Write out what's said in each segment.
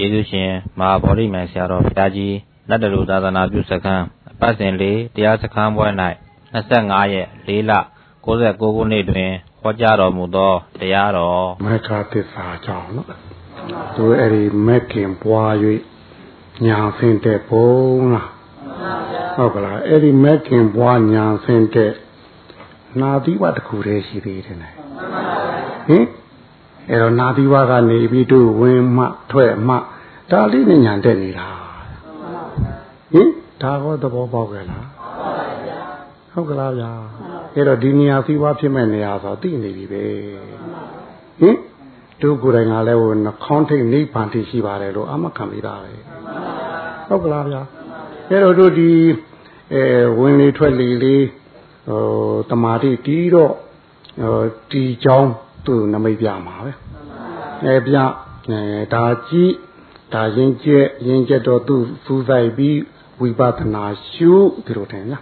ကျေးဇူးရှင်မဟာဗောဓိမံဆရာတော်ဘုရားကြီးလက်တလူသာသနာပြုစခန်းအပတ်စဉ်လေးတရားစခန်းပွဲ၌25ရက်4လ69ခုနှစ်တွင်ဟောကြားတော်မူသောတရားတော်မက္ခသစ္စာကြောင့်နော်သူအဲ့ဒီမက္ခင်ပွား၍ညာဆင်းတဲ့ဘုံလားဟုတ်ကလားအဲ့ဒီမက္ခင်ပွားညာဆင်းတဲ့နာသီဝတခုတည်းရှိသေးတယ်ဟင် အဲ့တော့နာသီဝကနေပြီးတို့ဝင်မှထွက်မှဒါလေးနဲ့ညာတက်နေတာဟင်ဒါကောသဘောပေါက်ကြလားဟုတ်ကလားဗျာအဲ့တော့ဒီနေရာသီဝဖြစ်မဲ့နေရာဆိုသိနေပြီပဲဟင်တို့ကိုယ်တိုင်ကလည်းဟိုနှခေါင်းထိတ်နိဗ္ဗာန်ထိရှိပါတယ်လို့အမခံပြီးသားပဲဟုတ်ကလားဗျာအဲ့တော့တို့ဒီအဲဝင်လေထွက်လေလေးဟိုတမာတိတီးတော့ဟိုတီချောင်းသူ့နမိတ်ပြမှာပဲ အဲပြအဲဒါကြည့်ဒါရင်ကျက်ရင်ကျက်တော့သူ့စူးစိုက်ပြီးဝိပဿနာရှုဒီလိုတယ်ညာ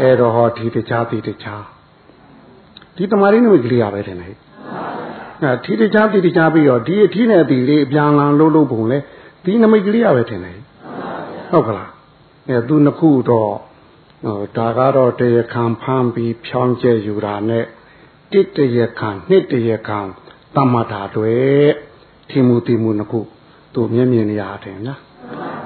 အဲ့တော့ဟောဒီတခြားဒီတခြားဒီတမာရင်းနမိတ်ကလေးရပဲတယ်နေအဲဒီတခြားဒီတခြားပြီးတော့ဒီအထီးနဲ့ဒီလေးအပြန်လန်လှုပ်လှုပ်ပုံလဲဒီနမိတ်ကလေးရပဲတယ်နေဟုတ်ကလားအဲသူနှစ်ခုတော့ဟိုဒါကတော့တရခံဖမ်းပြီးဖြောင်းကျဲယူတာနဲ့တစ်တရခံနှစ်တရခံ တမ္မာတာတွေထီမူတီမူနှစ်ခုသူမျက်မြင်နေရတယ်နော်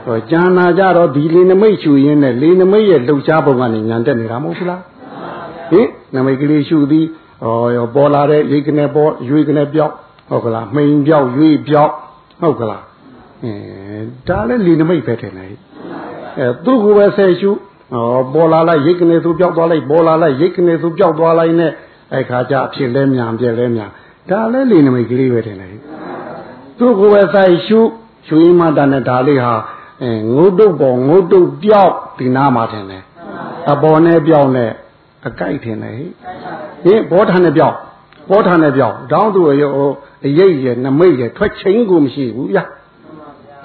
ဟောကျန်နာကြတော့ဒီလေနမိတ်ရှူရင်းနဲ့လေနမိတ်ရဲ့လှုပ်ရှားပုံကနေညံတက်နေတာမဟုတ်ဘူးလားဟင်နမိတ်ကလေးရှူသည်ဟောပေါ်လာတဲ့ရိတ်ကနေပေါ်ရွေကနေပြောက်ဟုတ်ကလားမှိန်ပြောက်ရွေပြောက်ဟုတ်ကလားအဲဒါလည်းလေနမိတ်ပဲထင်တယ်အဲသူ့ကိုပဲဆယ်ရှုဟောပေါ်လာလိုက်ရိတ်ကနေသူပြောက်သွားလိုက်ပေါ်လာလိုက်ရိတ်ကနေသူပြောက်သွားလိုက်နဲ့အဲ့ခါကျအဖြစ်လဲမြန်ပြဲလဲမြန် ဒါလည်းလေနမိတ်ကလေးပဲထင်တယ်သူ့ကိုယ်ပဲဆိုင်ရှုရှုရင်းမတန်တဲ့ဒါလေးဟာအဲငုတ်တုတ်ပေါ်ငုတ်တုတ်ပြောက်ဒီနာမှာထင်တယ်အပေါ်နဲ့ပြောက်နဲ့အကြိုက်ထင်တယ်ဟင်ဘောထာနဲ့ပြောက်ဘောထာနဲ့ပြောက်တောင်းသူရောအရိပ်ရနမိတ်ရထွက်ချင်းကိုမရှိဘူးဗျာ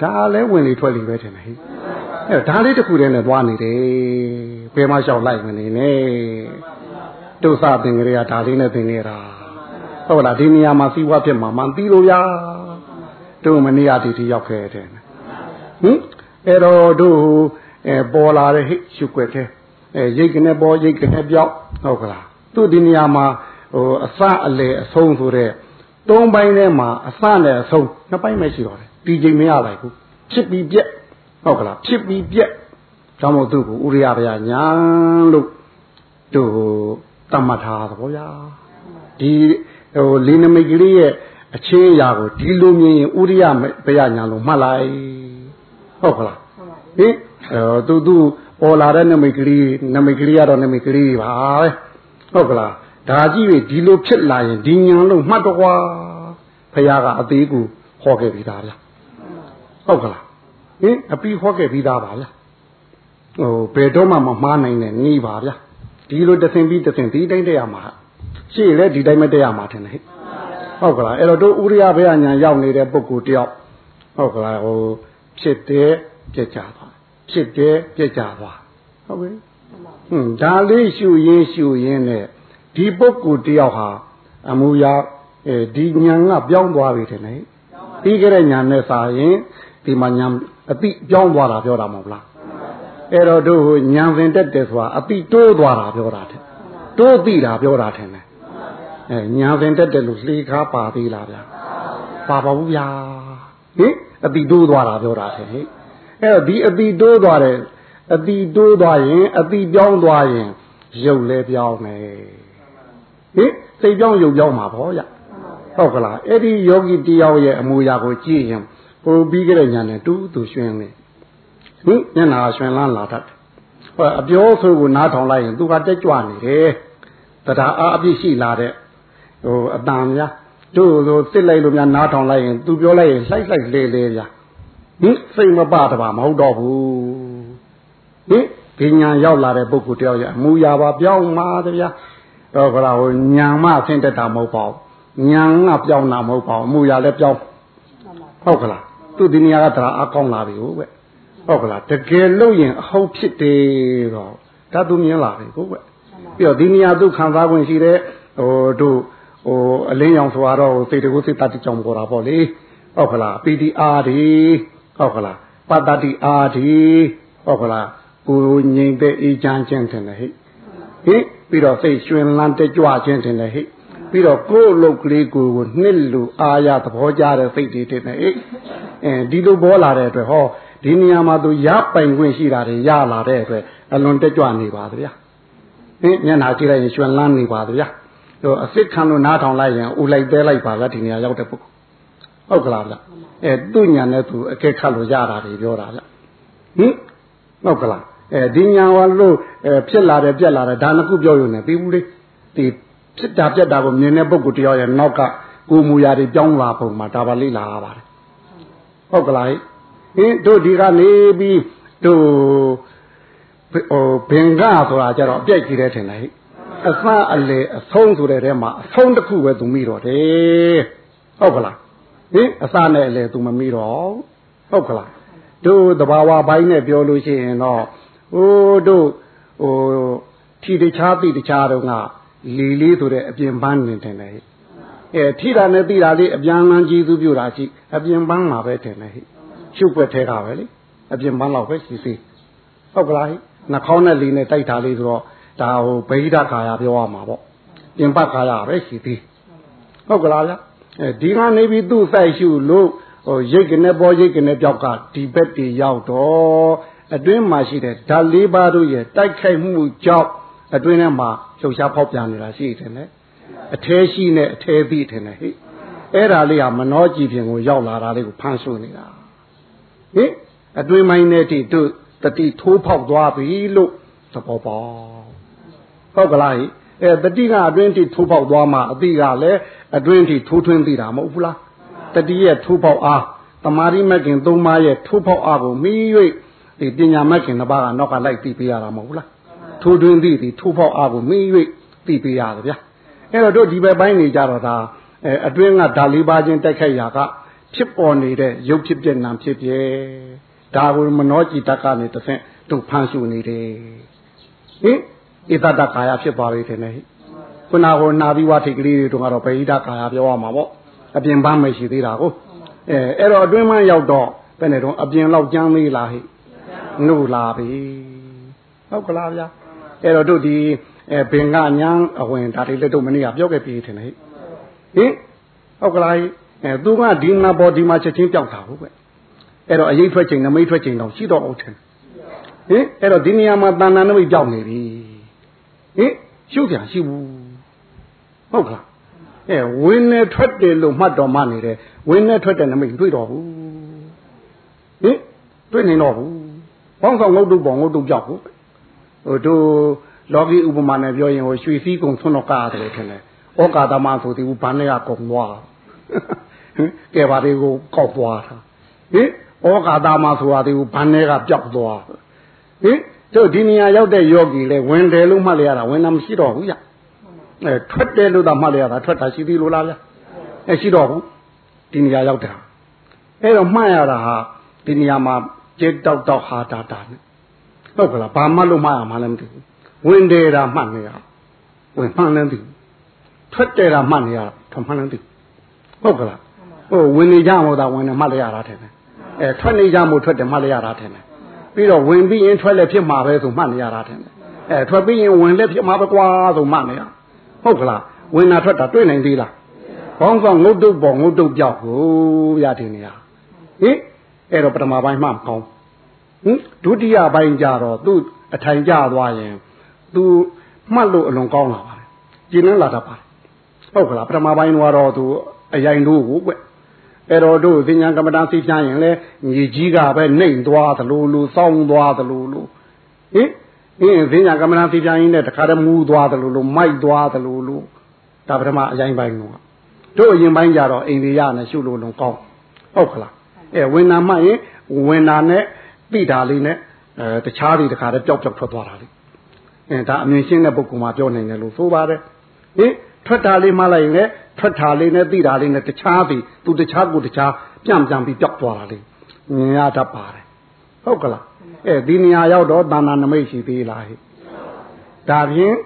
ဒါလည်းဝင်လေထွက်လေပဲထင်တယ်ဟိအဲဒါလေးတစ်ခုတည်းနဲ့သွားနေတယ်ဘယ်မှလျှောက်လိုက်မနေနဲ့တုစပင်ကလေးကဒါလေးနဲ့ပင်နေတာ ဟုတ်လားဒီနေရာမှာစီးပွားဖြစ်မှာမှန်သိလို့ရတို့မနေ့ကဒီတိရောက်ခဲ့တယ်ဟင်အဲ့တော့တို့အဲပေါ်လာတဲ့ဟိရှုွက်တဲ့အဲရိတ်ကနေပေါ်ရိတ်ကနေပြောက်ဟုတ်ကလားသူ့ဒီနေရာမှာဟိုအစအလေအဆုံးဆိုတဲ့သုံးပိုင်းထဲမှာအစနဲ့အဆုံးနှစ်ပိုင်းပဲရှိတော့တယ်ဒီချိန်မရလိုက်ဘူးဖြစ်ပြီးပြက်ဟုတ်ကလားဖြစ်ပြီးပြက်ဒါမို့သူ့ကိုဥရိယဗျာညာလို့တို့တတ်မှတ်ထားသဘောဗျာဒီ ဟိုလင်းနမိတ်ကလေးရဲ့အချင်းအရာကိုဒီလိုမြင်ရင်ဥရိယဘယညာလို့မှတ်လိုက်ဟုတ်ကလားဟင်အဲသူသူပေါ်လာတဲ့နမိတ်ကလေးနမိတ်ကလေးကတော့နမိတ်ကလေးပါပဲဟုတ်ကလားဒါကြည့်ပြီဒီလိုဖြစ်လာရင်ဒီညာလို့မှတ်တော့ကွာဖះကအသေးကူဟောခဲ့ပြီးသားဗျဟုတ်ကလားဟင်အပီဟောခဲ့ပြီးသားပါဗျဟိုဘယ်တော့မှမမှားနိုင်တဲ့နေပါဗျဒီလိုတသင်ပြီးတသင်ဒီတိုင်းတရမှာ ရှေ့လဲဒီတိုင်းမတရမှာထင်တယ်ဟဲ့ဟုတ်ကလားအဲ့တော့တို့ဥရိယဘေးညာရောက်နေတဲ့ပုဂ္ဂိုလ်တယောက်ဟုတ်ကလားဟိုဖြစ်တယ်ပြက်ကြသွားဖြစ်တယ်ပြက်ကြသွားဟုတ်ပြီဟွန်းဒါလေးရှုရင်းရှုရင်းနဲ့ဒီပုဂ္ဂိုလ်တယောက်ဟာအမူအရာအဲဒီညာကပြောင်းသွားပြီထင်တယ်ပြီးကြတဲ့ညာနဲ့စာရင်ဒီမှာညာအတိပြောင်းသွားတာပြောတာမဟုတ်လားအဲ့တော့တို့ညာစဉ်တက်တယ်ဆိုတာအတိတိုးသွားတာပြောတာတဲ့တိုးသိတာပြောတာထင်တယ် အဲညာပင်တက်တယ်လို့လှေကားပါသေးလားဗျာပါပါဘူးဗျာဟင်အတိတိုးသွားတာပြောတာဟဲ့ဟဲ့အဲ့တော့ဒီအတိတိုးသွားတယ်အတိတိုးသွားရင်အတိပြောင်းသွားရင်ရုပ်လဲပြောင်းမယ်ဟင်စိတ်ပြောင်းရုပ်ပြောင်းမှာပေါ့ဗျဟုတ်ကလားအဲ့ဒီယောဂီတယောက်ရဲ့အမူအရာကိုကြည့်ရင်ပိုပြီးကြတဲ့ညာနဲ့တူးတူရွှင်နေဟင်ညနာရွှင်လန်းလာတတ်ဟောအပြောဆိုကိုနားထောင်လိုက်ရင်သူကတက်ကြွနေတယ်တရားအားအပြည့်ရှိလာတဲ့ ဟိုအတန်များတို့ဆိုစစ်လိုက်လို့များနားထောင်လိုက်ရင်သူပြောလိုက်ရင်လှိုက်လှိုက်လေလေဗျာဟင်စိတ်မပတပါမဟုတ်တော့ဘူးဟင်ဒီညာရောက်လာတဲ့ပုဂ္ဂိုလ်တယောက်ရဲ့အမူအရာပါပြောင်းမှာတဗျာတော့ခလာဟိုညာမဆင်းတက်တာမဟုတ်ပါဘူးညာကပြောင်းတာမဟုတ်ပါဘူးအမူအရာလည်းပြောင်းဟုတ်ကလားသူဒီနေရာကတရားအကောင်းလာပြီဟုတ်ပဲဟုတ်ကလားတကယ်လို့ရင်အဟုတ်ဖြစ်တယ်တော့ဒါသူမြင်လာပြီဟုတ်ပဲပြီးတော့ဒီနေရာသူခံစား권ရှိတဲ့ဟိုတို့ ဟိုအလင်းရောင်ဆိုတော့စိတ်တကူစိတ်တတ်ကြောင်ပေါ်တာပေါ့လေဟဟုတ်ကလားပီတိအားဒီဟုတ်ကလားပတ္တတိအားဒီဟုတ်ကလားကိုငြိမ်တဲ့အေးချမ်းခြင်းတင်တယ်ဟိဟိပြီးတော့စိတ်ရွှင်လန်းတကြွခြင်းတင်တယ်ဟိပြီးတော့ကိုယ်လုတ်ကလေးကိုကိုနှစ်လူအာရသဘောကြတဲ့စိတ်တွေတင်တယ်ဟိအဲဒီလိုပေါ်လာတဲ့အတွက်ဟောဒီနေရာမှာသူရပိုင်ခွင့်ရှိတာတွေရလာတဲ့အတွက်အလွန်တကြွနေပါဗျာဟင်မျက်နှာကြည့်လိုက်ရင်ရွှင်လန်းနေပါဗျာ ဟိုအစ်စ်ခံလို့နားထောင်လိုက်ရင်ဦးလိုက်သေးလိုက်ပါဗျာဒီနေရာရောက်တဲ့ပုဂ္ဂိုလ်ဟုတ်ကလားဗျအဲသူ့ညာနဲ့သူအကဲခတ်လို့ရတာတွေပြောတာဗျဟင်ဟုတ်ကလားအဲဒီညာဝါလို့ဖြစ်လာတယ်ပြက်လာတယ်ဒါနှစ်ခုပြောရုံနဲ့ပြီးဘူးလေဒီဖြစ်တာပြက်တာကိုမြင်တဲ့ပုဂ္ဂိုလ်တယောက်ရဲ့နောက်ကကိုမူရာတွေပြောင်းလာပုံမှာဒါပါလိလာပါတယ်ဟုတ်ကလားဟင်တို့ဒီကနေပြီးတို့ဟိုဘင်္ဂဆိုတာကြတော့အပြိုက်ကြီးတယ်ထင်တယ်ဟိ အစအလေအဆုံးဆိုတဲ့ထဲမှာအဆုံးတစ်ခုပဲသူမိတော့တယ်ဟုတ်ကလားဟင်အစနဲ့အလေသူမမိတော့ဟုတ်ကလားတို့တဘာဝဘိုင်းနဲ့ပြောလို့ရှိရင်တော့ဟိုတို့ဟိုထီတခြားတိတခြားတော့ကလီလေးဆိုတဲ့အပြင်ပန်းနေတယ်လေအဲထီတာနဲ့တိတာလေးအပြန်လန်းကြီးသူပြတာရှိအပြင်ပန်းမှာပဲတယ်လေရှုပ်ွက်ထဲကပဲလေအပြင်ပန်းလောက်ပဲရှိသေးဟုတ်ကလားနှာခေါင်းနဲ့လီနဲ့တိုက်တာလေးဆိုတော့ ဒါဟိုဗိဓာခါရပြောရမှာပေါ့ပြင်ပခါရပဲရှိသေးဟုတ်ကလားဗျအဲဒီကနေပြီးသူ့ဆိုင်ရှုလို့ဟိုရိတ်ကနေပေါ်ရိတ်ကနေပြောက်ကဒီဘက်တည်ရောက်တော့အတွင်းမှာရှိတဲ့ဓာတ်လေးပါးတို့ရဲ့တိုက်ခိုက်မှုကြောင့်အတွင်းထဲမှာလှုပ်ရှားဖောက်ပြန်နေတာရှိတယ်လေအထဲရှိနဲ့အထဲပြီးတယ်လေဟိအဲ့ဒါလေးကမနှောကြည်ပြင်ကိုရောက်လာတာလေးကိုဖန်ဆူနေတာဟိအတွင်းမိုင်းနဲ့တိတို့တတိထိုးဖောက်သွားပြီလို့သဘောပေါက် ဟုတ်ကလားဟိအဲတတိကအတွင်းတိထိုးပေါက်သွားမှအတိကလည်းအတွင်းတိထိုးထွင်းသိတာမဟုတ်ဘူးလားတတိရဲ့ထိုးပေါက်အားတမာရိမခင်သုံးပါးရဲ့ထိုးပေါက်အားကိုမိ၍ဒီပညာမခင်တစ်ပါးကနောက်ကလိုက်သိပေးရတာမဟုတ်ဘူးလားထိုးထွင်းသိသည်ထိုးပေါက်အားကိုမိ၍သိပေးရတယ်ဗျာအဲ့တော့တို့ဒီဘက်ပိုင်းနေကြတော့ဒါအဲအတွင်းကဓာလေးပါးချင်းတိုက်ခိုက်ရာကဖြစ်ပေါ်နေတဲ့ရုပ်ဖြစ်ပြနာဖြစ်ပြဒါကိုမနောจิตကနေတစ်ဆင့်တို့ဖန်ရှုနေတယ်ဟင် ဣတတကာယဖြစ်သွားပြီထင်တယ်ခုနကနာပြီးဝါထိတ်ကလေးတွေတော့ကတော့ဗေဟိတကာယပြောရမှာပေါ့အပြင်ပန်းမရှိသေးတာကိုအဲအဲ့တော့အတွင်းမှရောက်တော့ဘယ်နဲ့တော့အပြင်လောက်ကျမ်းသေးလားဟိနှုတ်လာပြီဟုတ်ကလားဗျာအဲ့တော့တို့ဒီအဲဘင်ကညာအဝင်ဒါတွေလက်တို့မနေ့ကပြောခဲ့ပြီထင်တယ်ဟိဟင်ဟုတ်ကလားအဲသူကဒီနာပေါ်ဒီမှာချက်ချင်းပြောက်တာဟုတ်ပဲအဲ့တော့အရေးထွက်ချိန်နမိတ်ထွက်ချိန်တော့ရှိတော့အောင်ထင်ဟင်အဲ့တော့ဒီနေရာမှာတဏ္ဍာနမိတ်ပြောက်နေပြီ ဟင်ရှုပ်ပြန်ရှိဘူးဟုတ်ကလားအဲဝင်းနဲ့ထွက်တယ်လို့မှတ်တော်မှနေတယ်ဝင်းနဲ့ထွက်တဲ့နမိတ်တွေ့တော့ဘူးဟင်တွေ့နေတော့ဘူးဘောင်းဆောင်ငုတ်တုပ်ပေါ်ငုတ်တုပ်ကြောက်ဘူးဟိုတို့လောကီဥပမာနဲ့ပြောရင်ဟိုရွှေစည်းကုံဆွန်းတော့ကားတယ်ထင်တယ်ဩကာသမဆိုဒီဘူးဘန်းနဲ့ကကုံသွားဟင်ကဲပါလေးကိုကောက်သွားတာဟင်ဩကာသမဆိုတာဒီဘူးဘန်းနဲ့ကပျောက်သွားဟင် တို့ဒီနေရာရောက်တဲ့ယောဂီလဲဝင်တယ်လို့မှတ်လိုက်ရတာဝင်တာမရှိတော့ဘူးဗျအဲထွက်တယ်လို့သာမှတ်လိုက်ရတာထွက်တာရှိသေးလို့လားဗျအဲရှိတော့ဘူးဒီနေရာရောက်တာအဲ့တော့မှတ်ရတာဟာဒီနေရာမှာကြက်တောက်တောက်ဟာတာတာနဲ့ဟုတ်ကလားဘာမှလို့မှတ်ရမှာလည်းမသိဘူးဝင်တယ်တာမှတ်နေရဝင်မှန်းလည်းမသိဘူးထွက်တယ်တာမှတ်နေရထွက်မှန်းလည်းမသိဟုတ်ကလားဟိုဝင်နေကြမို့သာဝင်နေမှတ်လိုက်ရတာထင်တယ်အဲထွက်နေကြမို့ထွက်တယ်မှတ်လိုက်ရတာထင်တယ် ပြီးတော့ဝင်ပြီးရင်ထွက်လည်းဖြစ်မှာပဲဆိုမှတ်နေရတာထင်တယ်အဲထွက်ပြီးရင်ဝင်လည်းဖြစ်မှာပဲကွာဆိုမှတ်နေရဟုတ်ကလားဝင်တာထွက်တာတွေ့နိုင်သေးလားဘောင်းဆောင်ငုတ်တုတ်ပေါ်ငုတ်တုတ်ပြောက်ကိုဗျာတင်နေရဟင်အဲ့တော့ပထမပိုင်းမှမကောင်းဟင်ဒုတိယပိုင်းကြတော့သူ့အထိုင်ကျသွားရင်သူမှတ်လို့အလွန်ကောင်းလာပါတယ်ကျင်းနှလာတတ်ပါတယ်ဟုတ်ကလားပထမပိုင်းတော့သူအရင်တို့ကိုကွ အဲ့တော့တို့သင်္ညာကမ္မတာသိပြရင်လေညီကြီးကပဲနှိမ်သွားသလိုလိုစောင်းသွားသလိုလိုဟင်အင်းသင်္ညာကမ္မတာသိပြရင်လည်းတခါတည်းမူးသွားသလိုလိုမိုက်သွားသလိုလိုဒါပထမအရင်ပိုင်းတော့တို့အရင်ပိုင်းကြတော့အိန္ဒိယနဲ့ရှုလို့လုံးကောင်းဟုတ်ကလားအဲဝင်နာမှရင်ဝင်နာနဲ့တိတာလေးနဲ့အဲတခြားတွေတခါတည်းပျောက်ပျောက်ထွက်သွားတာလေအဲဒါအမြင်ရှင်းတဲ့ပုဂ္ဂိုလ်မှပြောနိုင်တယ်လို့ဆိုပါတယ်ဟင် ထွက်တာလေးမှလိုက်ရင်လည်းထွက်တာလေးနဲ့တိတာလေးနဲ့တခြားသည်သူတခြားကိုတခြားပြန့်ပြန်ပြီးပျောက်သွားတာလေမြင်ရတတ်ပါတယ်ဟုတ်ကလားအဲဒီနေရာရောက်တော့တာဏနမိတ်ရှိသေးလားဟဲ့ဒါဖြင့်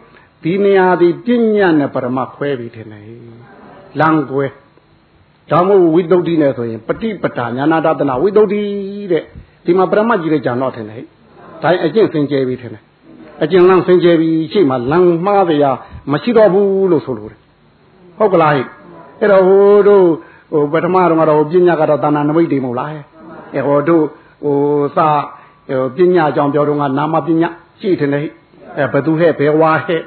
ဒီနေရာဒီပညာနဲ့ပရမခွဲပြီးထင်တယ်လမ်းကွဲဒါမို့ဝိတုဒ္ဓိနဲ့ဆိုရင်ပฏิပတာညာနာတနာဝိတုဒ္ဓိတဲ့ဒီမှာပရမတ်ကြီးတဲ့ဂျာတော့ထင်တယ်ဒါအကျင့်စင်ကြယ်ပြီထင်တယ် အကျင့်လမ်းစင်ကြယ်ပြီရှိမှလမ်းမှားတရားမရှိတော့ဘူးလို့ဆိုလို့တယ်ဟုတ်ကလားဟဲ့အဲ့တော့ဟိုတို့ဟိုပထမတော့ကတော့ပညာကတော့တာဏနမိတ်တွေမဟုတ်လားဟဲ့အဲ့ဟိုတို့ဟိုစာပညာကြောင့်ပြောတော့ကနာမပညာရှိတယ်ဟဲ့အဲဘသူဟဲ့ဘယ်ဝါဟဲ့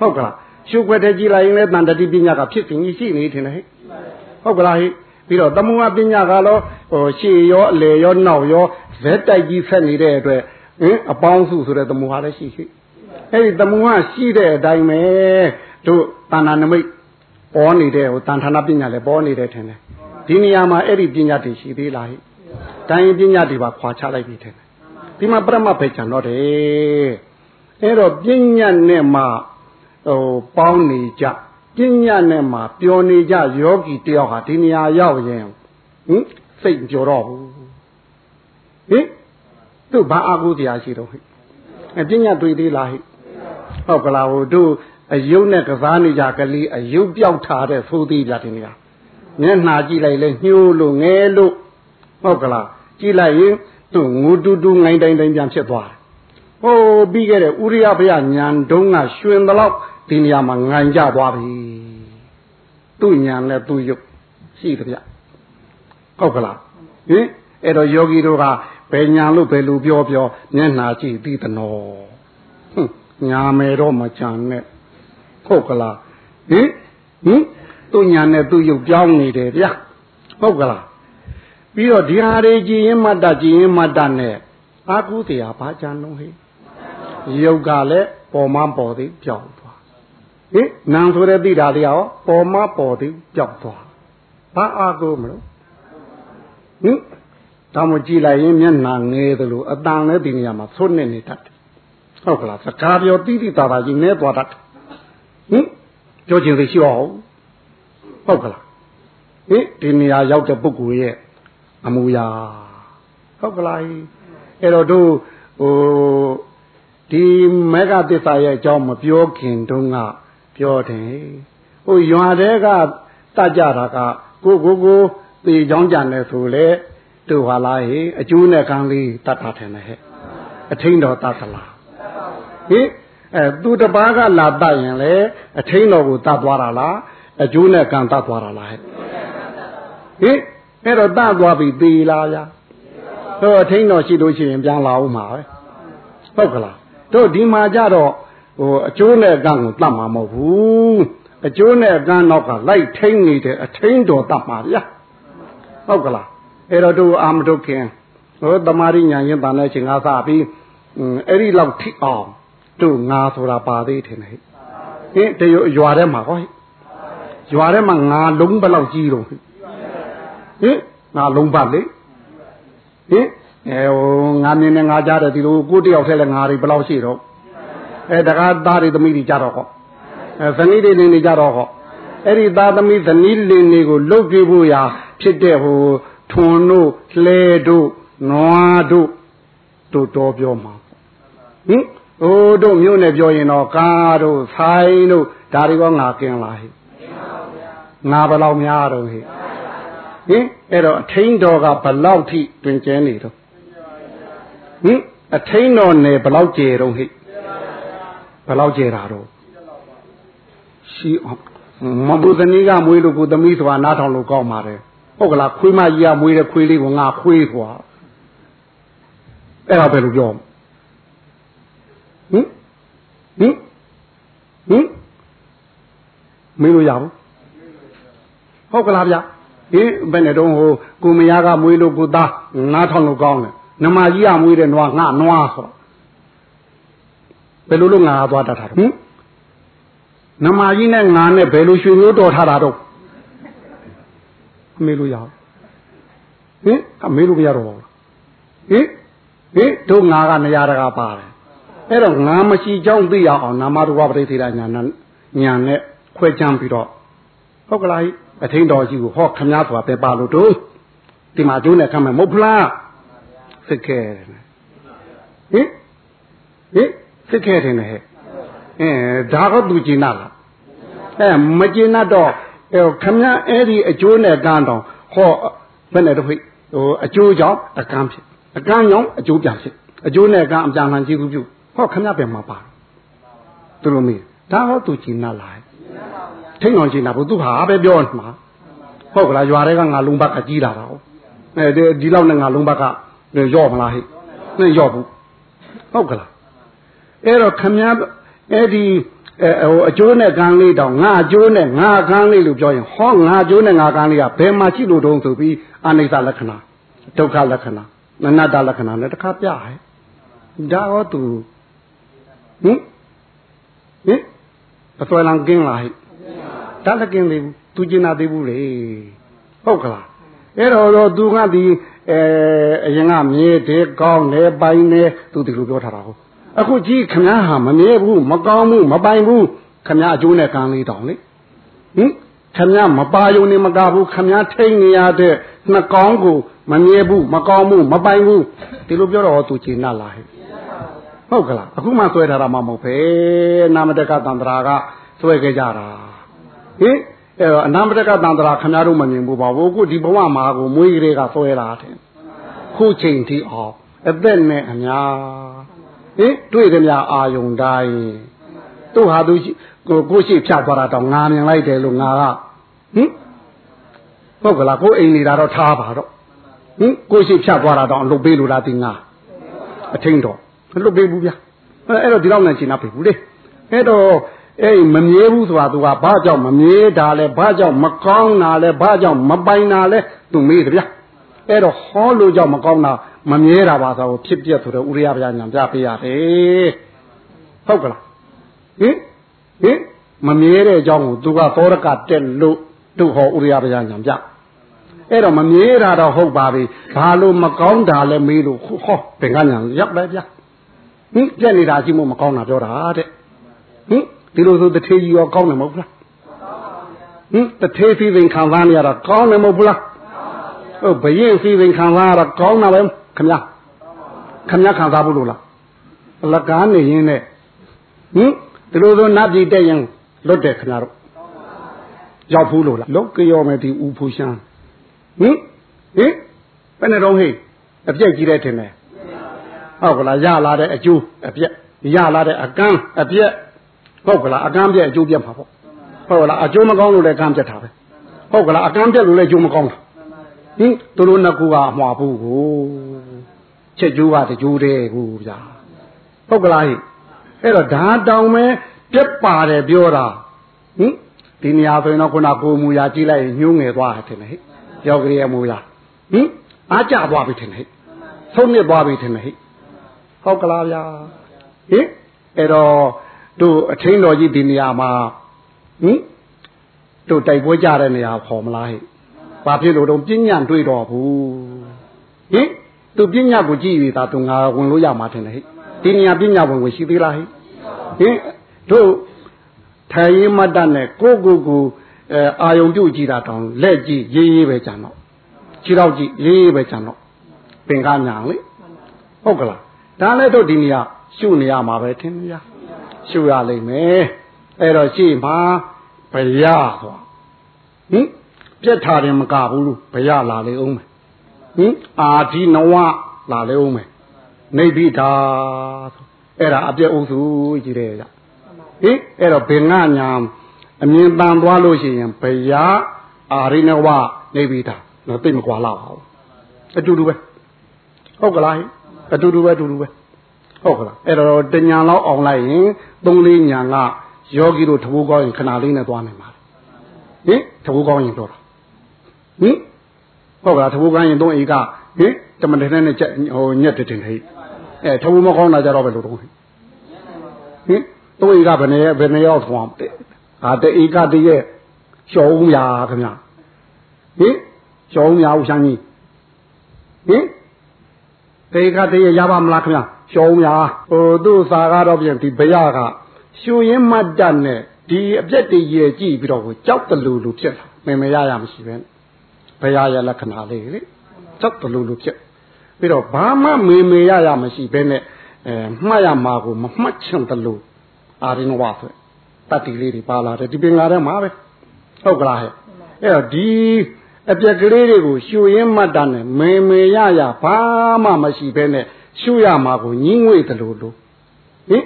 ဟုတ်ကလားရှုွက်တဲ့ကြည်လိုက်ရင်လည်းတန်တတိပညာကဖြစ်စဉ်ကြီးရှိနေတယ်ဟဲ့ဟုတ်ကလားဟဲ့ပြီးတော့တမုဟပညာကတော့ဟိုရှေ့ရောအလေရောနောက်ရောဇက်တိုက်ကြီးဆက်နေတဲ့အတွက် ဟင်အပေါင်းစုဆိုတဲ့တမုဟလည်းရှိရှိအဲ့ဒီတမုဟရှိတဲ့အတိုင်းပဲတို့တဏ္ဍာနမိတ်ပေါ်နေတဲ့ဟိုတန်ဌာနပညာလည်းပေါ်နေတယ်ထင်တယ်ဒီနေရာမှာအဲ့ဒီပညာတွေရှိသေးလားဟိတိုင်းပညာတွေပါခွာချလိုက်ပြီထင်တယ်ဒီမှာပရမတ်ပဲကြံတော့တယ်အဲ့တော့ပညာနဲ့မှဟိုပေါင်းနေကြပညာနဲ့မှပျော်နေကြယောဂီတယောက်ဟာဒီနေရာရောက်ရင်ဟင်စိတ်ကြော်တော့ဘူးဟင် သူ့ဘာအာဟုတရားရှိတော့ဟိအပညာတွေ့သေးလားဟိဟုတ်ကလားဟိုတို့အယုတ်နဲ့ကစားနေကြကလေးအယုတ်ပြောက်ထားတဲ့သိုးသေးပြတင်နေတာမျက်နှာကြည့်လိုက်လဲညှိုးလို့ငဲလို့ဟုတ်ကလားကြည့်လိုက်ရင်သူ့ငူတူတူငိုင်းတိုင်းတိုင်းပြန်ဖြစ်သွားတယ်ဟိုပြီးခဲ့တဲ့ဥရိယဘုရားညံတုံးကရွှင်တော့ဒီနေရာမှာငိုင်ကြသွားပြီသူ့ညံနဲ့သူ့ယုတ်ရှိတယ်ဗျဟုတ်ကလားဟင်အဲ့တော့ယောဂီတို့က ဘယ်ညာလို့ဘယ်လိုပြောပြောမျက်နှာကြည့်ပြီးတနောဟွန်းညာမယ်တော့မချမ်းနဲ့ဟုတ်ကလားဟင်ဟင်သူ့ညာနဲ့သူ့ရုပ်ပြောင်းနေတယ်ဗျဟုတ်ကလားပြီးတော့ဒီဟာတွေကြည်ရင်မတ္တကြည်ရင်မတ္တနဲ့အာကုတရားဘာကြံလုံးဟဲ့ရုပ်ကလည်းပေါ်မပေါ်သေးပြောင်းသွားဟင်နာမ်ဆိုတဲ့သိတာတရားရောပေါ်မပေါ်သေးပြောင်းသွားဘာအာကုမလို့ဟင် ဒါမှကြည်လိုက်ရင်မျက်နှာငဲသလိုအတန်လည်းဒီနေရာမှာသွတ်နေနေတတ်တယ်ဟုတ်ကလားစကားပြောတိတိတာတာကြီးနဲသွားတတ်ဟင်ပြောချင်သိရှိအောင်ဟုတ်ကလားဟင်ဒီနေရာရောက်တဲ့ပုဂ္ဂိုလ်ရဲ့အမူအရာဟုတ်ကလားအဲ့တော့တို့ဟိုဒီမေဃသစ္စာရဲ့အကြောင်းမပြောခင်တုန်းကပြောတယ်ဟိုရွာတဲ့ကတတ်ကြတာကကိုကိုကိုသေချောင်းကြံတယ်ဆိုလေ တို့ဟာလားဟေအကျိုးနဲ့ကံလေးတတ်တာထင်တယ်ဟဲ့အထင်းတော်တတ်သလားဟင်အဲသူတပားကလာတတ်ရင်လေအထင်းတော်ကိုတတ်သွားတာလားအကျိုးနဲ့ကံတတ်သွားတာလားဟဲ့ဟင်အဲ့တော့တတ်သွားပြီသေလားဗျာဟိုအထင်းတော်ရှိလို့ရှိရင်ပြန်လာဦးမှာပဲဟုတ်ကလားတို့ဒီမှာကြတော့ဟိုအကျိုးနဲ့ကံကိုတတ်မှာမဟုတ်ဘူးအကျိုးနဲ့ကံတော့ကလိုက်ထိန်နေတဲ့အထင်းတော်တတ်မှာဗျာဟုတ်ကလား အဲ့တော့တို့အာမထုတ်ခင်ဟိုတမာရိညာရင်တန်တဲ့ချိန်ကစပြီးအဲ့ဒီလောက်ထိအောင်တို့ငါဆိုတာပါသေးတယ်ဟဲ့ဟင်တရွရွာထဲမှာဟောရွာထဲမှာငါလုံးဘလောက်ကြီးတော့ဟင်ငါလုံးပါလေဟင်အဲဟိုငါမြင်နေငါကြားတယ်ဒီလိုကိုတယောက်ထဲလဲငါတွေဘလောက်ရှိတော့အဲတကားသားတွေသမီးတွေကြတော့ဟောအဲဇနီးတွေနေနေကြတော့ဟောအဲ့ဒီသားသမီးဇနီးလင်တွေကိုလှုပ်ပြဖို့ရာဖြစ်တဲ့ဟို ထွန်တို့လှဲတို့နွားတို့တို့တော်ပြောမှာဟင်ဟိုတို့မြို့နယ်ပြောရင်တော့ကားတို့ဆိုင်တို့ဒါတွေကငါกินလာဟိငါဘယ်လောက်များတော့ဟိဟင်အဲ့တော့အထင်းတော်ကဘလောက်ထိတွင်ကျဲနေတော့ဟင်အထင်းတော်နယ်ဘလောက်ကျဲတော့ဟိဘလောက်ကျဲတာတော့ရှိအောင်မဘုဇနီးကမွေးလို့ကိုသမီးဆိုတာနားထောင်လို့ကောင်းပါတယ် ဟုတ်ကလားခွေးမကြီးကမွေးတဲ့ခွေးလေးကငါခွေးခွာအဲ့ဒါပဲလို့ပြောဟင်ဟင်ဟင်မေးလို့ရဘူးဟုတ်ကလားဗျဟင်ဘယ်နဲ့တော့ဟိုကိုမယားကမွေးလို့ကိုသားနားထောင်လို့ကောင်းတယ်နမကြီးကမွေးတဲ့နွားငါနွားဆိုဘယ်လိုလုပ်ငါသွားတတ်တာဟင်နမကြီးနဲ့ငါနဲ့ဘယ်လိုရွှေမျိုးတော်ထားတာတော့ မေးလို့ရအောင်ဟင်အမေးလို့မရတော့ဘူးဟင်ဟင်တို့ငါကနေရာတကာပါတယ်အဲ့တော့ငါမရှိကြောင်းသိရအောင်နာမရူပပရိသေရညာနဲ့ညာနဲ့ခွဲချမ်းပြီးတော့ဟုတ်ကလားအထင်းတော်ကြီးကိုဟောခမားဆိုတာပဲပါလို့တို့ဒီမှာကျိုးနဲ့ခံမယ်မဟုတ်လားစစ်ခဲတယ်ဟင်ဟင်စစ်ခဲတယ်ဟဲ့အဲဒါတော့သူကျင်နာလားအဲမကျင်တော့ အဲခမည်းအဲ့ဒီအကျိုးနဲ့ကန်းတော့ဟောဘယ်နဲ့တော့ဟိဟိုအကျိုးကြောင့်အကန်းဖြစ်အကန်းကြောင့်အကျိုးပြန်ဖြစ်အကျိုးနဲ့ကန်းအပြန်လှန်ကျေးဇူးပြုဟောခမည်းပြန်မှာပါသူတို့မေးဒါဟောသူကြည်နာလိုက်ထိန်အောင်ကြည်နာဘူးသူဟာပဲပြောမှာဟုတ်ကလားရွာတွေကငါလုံးဘက်ကကြီးလာတာဟုတ်အဲဒီလောက်နဲ့ငါလုံးဘက်ကရော့မလားဟိနဲ့ရော့ဘူးဟုတ်ကလားအဲ့တော့ခမည်းအဲ့ဒီ အဲဟိုအကျိုးနဲ့ကန်းလေးတောင်ငါအကျိုးနဲ့ငါကန်းလေးလို့ပြောရင်ဟောငါအကျိုးနဲ့ငါကန်းလေးကဘယ်မှာရှိလို့တုံးဆိုပြီးအနိစ္စလက္ခဏာဒုက္ခလက္ခဏာနနတ္တလက္ခဏာနဲ့တခါပြဟဲ့ဒါဟောသူဟင်ဟင်အစွဲလံကင်းလာဟဲ့ဒါလည်းကင်းသေးဘူးသူကျင်နာသေးဘူးလေဟုတ်ကလားအဲ့တော့တော့သူကဒီအဲအရင်ကမြေတဲ့ကောင်းတယ်ပိုင်တယ်သူဒီလိုပြောထားတာဟုတ် အခုကြည့်ခမားဟာမမြဲဘူးမကောင်းဘူးမပိုင်ဘူးခမားအကျိုးနဲ့ကံလေးတောင်လေဟင်ခမားမပါယုံနေမကဘူးခမားထိန်နေရတဲ့နှကောင်းကိုမမြဲဘူးမကောင်းဘူးမပိုင်ဘူးဒီလိုပြောတော့သူကျင်နာလာဟဲ့ဟုတ်ကလားအခုမှဆွဲထားတာမှမဟုတ်ပဲနာမတကတန္တရာကဆွဲခဲ့ကြတာဟင်အဲတော့အနာမတကတန္တရာခမားတို့မမြင်ဘူးပါဘူးအခုဒီဘဝမှာကိုမွေးကလေးကဆွဲလာတယ်ခုချိန်ထိအောင်အသက်နဲ့အများ ဟင်တွေ့ကြများအာယုံတိုင်းသူ့ဟာသူကိုကိုရှိဖြတ်သွားတာတော့ငါမြင်လိုက်တယ်လို့ငါကဟင်ဟုတ်ကလားကိုအိမ်နေတာတော့ထားပါတော့ဟင်ကိုရှိဖြတ်သွားတာတော့အလုပ်ပေးလို့လားဒီငါအထင်းတော့မလုပ်ပေးဘူးဗျာအဲ့တော့ဒီလောက်နဲ့ရှင်းနာပြီဘူးလေအဲ့တော့အဲ့မမြဲဘူးဆိုတာသူကဘာကြောင့်မမြဲတာလဲဘာကြောင့်မကောင်းတာလဲဘာကြောင့်မပိုင်တာလဲသူမေးတယ်ဗျာ အဲ့တော့ဟောလို့ကြောင့်မကောင်းတာမမြဲတာပါဆိုတော့ဖြစ်ပြဆိုတော့ဥရိယဗျာညာပြပေးရတယ်ဟုတ်ကလားဟင်ဟင်မမြဲတဲ့အကြောင်းကိုသူကသောရကတက်လို့သူ့ဟောဥရိယဗျာညာပြအဲ့တော့မမြဲတာတော့ဟုတ်ပါပြီဘာလို့မကောင်းတာလဲမေးလို့ဟောဘယ်ကညာရောက်လဲဗျာဟင်ပြက်နေတာရှိမို့မကောင်းတာပြောတာတဲ့ဟင်ဒီလိုဆိုတထေးကြီးရောကောင်းတယ်မဟုတ်လားဟင်တထေးစီစဉ်ခံစားနေရတာကောင်းတယ်မဟုတ်လား ဟုတ်ဘရင်စီစဉ်ခံစားရတာကောင်းတာပဲခမခမခံစားဖို့လို့လားအလကားနေရင်နဲ့ဟင်ဒီလိုဆိုနတ်ပြည်တက်ရင်လွတ်တယ်ခမတို့ရောက်ဘူးလို့လားလုတ်ကြောမယ်ဒီဦးဖူရှမ်းဟင်ဟင်ဘယ်နဲ့တော့ဟိအပြက်ကြီးတဲ့ထင်တယ်ဟုတ်ကလားရလာတဲ့အကျိုးအပြက်ရလာတဲ့အကန်းအပြက်ဟုတ်ကလားအကန်းပြက်အကျိုးပြက်မှာပေါ့ဟုတ်ကလားအကျိုးမကောင်းလို့လည်းကန်းပြက်တာပဲဟုတ်ကလားအကန်းပြက်လို့လည်းအကျိုးမကောင်းတာ ဟင်သူတို့နှစ်ခုကအမှားဘူးကိုချက်ကျိုးကတကြိုးတဲ့ကိုဗျာဟုတ်ကလားဟိအဲ့တော့ဓာတောင်မဲပြက်ပါတယ်ပြောတာဟင်ဒီနေရာဆိုရင်တော့ခုနကိုမူရာကြည့်လိုက်ရင်ညှိုးငယ်သွားတယ်ထင်တယ်ဟိပြောကြရမူရာဟင်အားကြသွားပြီထင်တယ်ဟိဆုံးမြစ်သွားပြီထင်တယ်ဟိဟုတ်ကလားဗျာဟင်အဲ့တော့တို့အထင်းတော်ကြီးဒီနေရာမှာဟင်တို့တိုက်ပွဲကြတဲ့နေရာခေါ်မလားဟိ ဘာဖြစ်လို့တော့ပြညံတွေးတော့ဘူးဟင်သူပညာကိုကြည့်ရတာသူငါဝင်လို့ရမှာထင်တယ်ဟဲ့ဒီနေရာပညာဝင်ဝင်ရှိသေးလားဟဲ့ဟင်တို့ထိုင်ရင်မတ်တနဲ့ကိုကိုကိုအဲအာယုံပြုတ်ကြည့်တာတောင်လက်ကြည့်ရေးရေးပဲကြံတော့ခြေတော့ကြည့်ရေးရေးပဲကြံတော့ပင်ကညာလေဟုတ်ကလားဒါလည်းတို့ဒီနေရာရှုနေရမှာပဲထင်ရရှုရလိမ့်မယ်အဲ့တော့ရှိမှာဘရသွားဟင် ပြက်ထားတယ်မကဘူးလို့ဘရလာလေအောင်မယ်ဟင်အာဒီနဝလာလဲဦးမယ်နေပိတာအဲ့ဒါအပြည့်အုပ်စုကြီးတယ်ကြဟင်အဲ့တော့ဘင်္ဂညာအမြင်တန်သွားလို့ရှိရင်ဘယအာရိနဝနေပိတာတော့သိမကွာလာပါဘူးအတူတူပဲဟုတ်ကလားအတူတူပဲအတူတူပဲဟုတ်ကလားအဲ့တော့တညာလောက်အောင်လိုက်ရင်သုံးလေးညာကယောဂီတို့တဘိုးကောင်းရင်ခဏလေးနဲ့သွားနိုင်ပါဟင်တဘိုးကောင်းရင်တော့ ဟင်ဟုတ်ကလားတဘူကန်းရင်သုံးဧကဟင်တမတဲ့နဲ့ချက်ဟိုညက်တဲ့တင်ဟိအဲတဘူမကောင်းတာကြတော့ပဲလို့တော့ဟင်သုံးဧကဘယ်နဲ့ဘယ်နဲ့ရောက်သွားဟာတဧကတည်းရဲ့ရှောဦးရာခင်ဗျဟင်ရှောဦးရာဦးရှမ်းကြီးဟင်တေကတည်းရပါမလားခင်ဗျရှောဦးရာဟိုသူ့စာကတော့ပြင်ဒီဘရကရှူရင်းမတ်တတ်နဲ့ဒီအပြက်တည်းရဲ့ကြည့်ပြီးတော့ကိုကြောက်တလူလူဖြစ်လာမင်မရရမရှိပဲ ဘုရားရဲ့လက္ခဏာလေးလေသတ်တလူလူဖြစ်ပြီးတော့ဘာမှမေမေရရမရှိဘဲနဲ့အဲမှတ်ရမှာကိုမမှတ်ချင်တလူအာရိနဝဆိုတတ္တိလေးတွေပါလာတယ်ဒီပင်လာထဲမှာပဲဟုတ်ကလားဟဲ့အဲ့တော့ဒီအပြက်ကလေးတွေကိုရှူရင်းမှတ်တာနဲ့မေမေရရဘာမှမရှိဘဲနဲ့ရှူရမှာကိုညင်းငွေတယ်လို့လို့ဟင်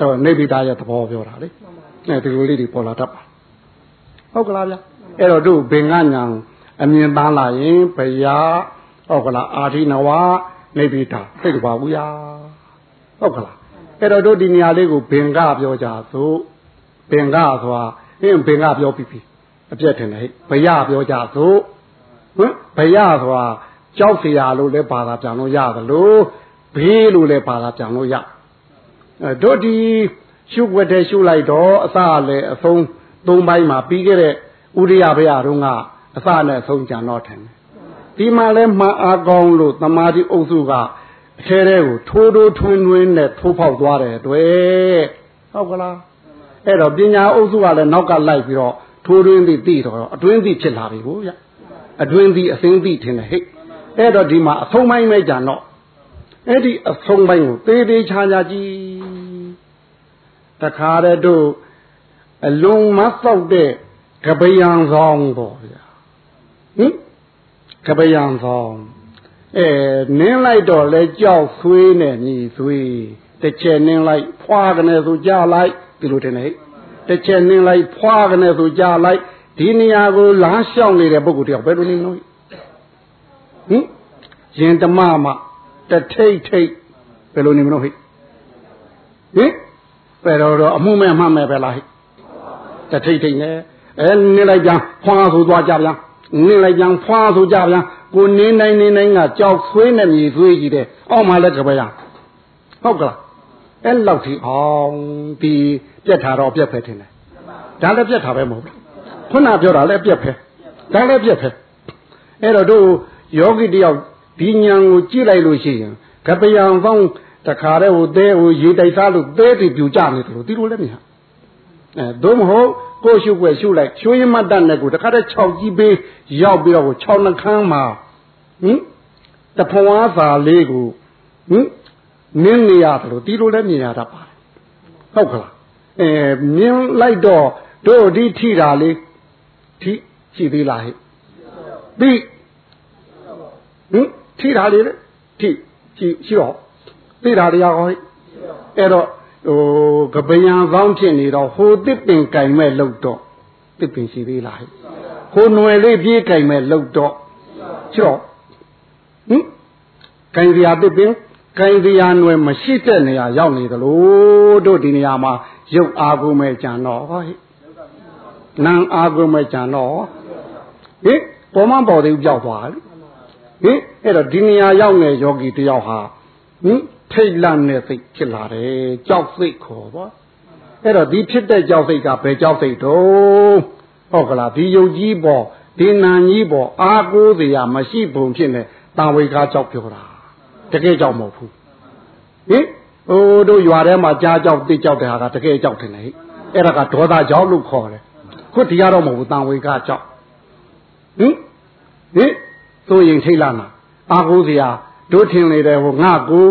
တော့နေဗိတာရဲ့သဘောပြောတာလေအဲဒီလိုလေးတွေပေါ်လာတတ်ပါဟုတ်ကလားဗျအဲ့တော့တို့ဘင်္ဂညာ အမြင်သားလာရင်ဘုရားဟုတ်ကလားအာထိနဝနေဗိတာသိကြပါဘူးယာဟုတ်ကလားအဲ့တော့တို့ဒီနေရာလေးကိုဘင်္ဂပြောကြသို့ဘင်္ဂဆိုတာအင်းဘင်္ဂပြောပြီးပြီအပြက်ထင်တယ်ဟဲ့ဘယပြောကြသို့ဟင်ဘယဆိုတာကြောက်เสียလို့လည်းဘာသာပြန်လို့ရသလိုဘေးလို့လည်းဘာသာပြန်လို့ရအဲတို့ဒီရှုပ်ွက်တဲ့ရှုလိုက်တော့အစလည်းအဆုံးသုံးပိုင်းမှာပြီးခဲ့တဲ့ဥရိယဘယတုန်းက အစနဲ့အဆုံးကြံတော့ထင်တယ်ဒီမှာလဲမှန်အားကောင်းလို့တမာတိအုပ်စုကအထဲထဲကိုထိုးထိုးထွင်းထွင်းနဲ့ထိုးဖောက်သွားတယ်တွေ့ဟုတ်ကလားအဲ့တော့ပညာအုပ်စုကလည်းနောက်ကလိုက်ပြီးတော့ထိုးတွင်းသည်သိတော့အတွင်းသည်ဖြစ်လာပြီကိုဗျအတွင်းသည်အစင်းသည်ထင်တယ်ဟဲ့အဲ့တော့ဒီမှာအဆုံးပိုင်းပဲကြံတော့အဲ့ဒီအဆုံးပိုင်းကိုသေးသေးချာချာကြည့်တခါတည်းတို့အလုံးမသောက်တဲ့ကပယံဆောင်ပေါ့ဗျာ ဟင်ကပယံဆောင်အဲနင်းလိုက်တော့လဲကြောက်ဆွေးနဲ့ညီဆွေးတစ်ချက်နင်းလိုက်ဖွာကနေဆိုကြလိုက်ဒီလိုတင်နေတစ်ချက်နင်းလိုက်ဖွာကနေဆိုကြလိုက်ဒီနေရာကိုလမ်းလျှောက်နေတဲ့ပုဂ္ဂိုလ်တယောက်ဘယ်လိုနေလို့ဟင်ရင်ဓမ္မမတထိတ်ထိတ်ဘယ်လိုနေမလို့ဟိဟင်ဘယ်တော့တော့အမှုမဲ့မှမဲ့ပဲလားဟိတထိတ်ထိတ်နဲ့အဲနင်းလိုက်ပြန်ဖွာဆိုသွားကြပြန် နင်းလိုက်ပြန်ဖွာဆိုကြပြန်ကိုနင်းနိုင်နင်းနိုင်ကကြောက်ဆွေးနဲ့မြေဆွေးကြီးတဲ့အောက်မှာလည်းကြပါရဟုတ်ကလားအဲ့လောက်ထိအောင်ဒီပြက်ထားတော့ပြက်ဖဲထင်တယ်ဒါလည်းပြက်ထားပဲမဟုတ်ဘူးခုနပြောတာလည်းပြက်ဖဲဒါလည်းပြက်ဖဲအဲ့တော့တို့ယောဂီတယောက်ဒီဉာဏ်ကိုကြည့်လိုက်လို့ရှိရင်ကပယံပေါင်းတခါတည်းဟိုသဲဟိုရေတိုက်စားလို့သဲတွေပြူကြနေတယ်လို့ဒီလိုလည်းမရအဲသို့မဟုတ် ကိုရှုွယ်ရှုလိုက်ရှုရင်မတတ်တဲ့ကိုတခါတည်း6ကြီးပေးရောက်ပြီးတော့6နှခမ်းမှာဟင်တဖွာစာလေးကိုဟင်နင်းနေရတယ်လို့ဒီလိုလည်းမြင်ရတတ်ပါတယ်ဟုတ်ကလားအဲမြင်လိုက်တော့တို့ဒီထိတာလေးထိရှိသေးလားဟဲ့ပြီးဟင်ထိတာလေးလေထိရှိရှိတော့သိတာတရားဟောအဲ့တော့ ဟိုကပယံကောင်းဖြစ်နေတော့ဟိုတစ်ပင်ကင်မဲ့လို့တော့တစ်ပင်ရှိသေးလားဟဲ့ဟိုຫນွယ်လေးပြေးကင်မဲ့လို့တော့ရှိတော့ဟင်ကင်စရာတစ်ပင်ကင်စရာຫນွယ်မရှိတဲ့နေရာရောက်နေသလိုတို့ဒီနေရာမှာရုပ်အာကုန်မဲ့ကြံတော့ဟောဟဲ့နာမ်အာကုန်မဲ့ကြံတော့ဟင်ပေါ်မပေါ်သေးဘူးကြောက်သွားလေဟင်အဲ့တော့ဒီနေရာရောက်နေယောဂီတယောက်ဟာဟင် ထိတ်လန့်တဲ့စိတ်ဖြစ်လာတယ်ကြောက်စိတ်ခေါ်ပေါ့အဲ့တော့ဒီဖြစ်တဲ့ကြောက်စိတ်ကဘယ်ကြောက်စိတ်တုံးဟုတ်ကလားဒီယုတ်ကြီးပေါ်ဒီနာကြီးပေါ်အာကိုးစရာမရှိပုံဖြစ်နေတာဝေကားကြောက်ပြောတာတကယ်ကြောက်မဟုတ်ဘူးဟင်ဟိုတို့ရွာထဲမှာကြားကြောက်တိကြောက်တဲ့ဟာကတကယ်ကြောက်တယ်လေအဲ့ဒါကဒေါသကြောက်လို့ခေါ်တယ်ခုဒီကတော့မဟုတ်ဘူးတာဝေကားကြောက်ဟင်ဟင်သို့ရင်ထိတ်လာမှာအာကိုးစရာတို့ထင်နေတယ်ဟိုငါကို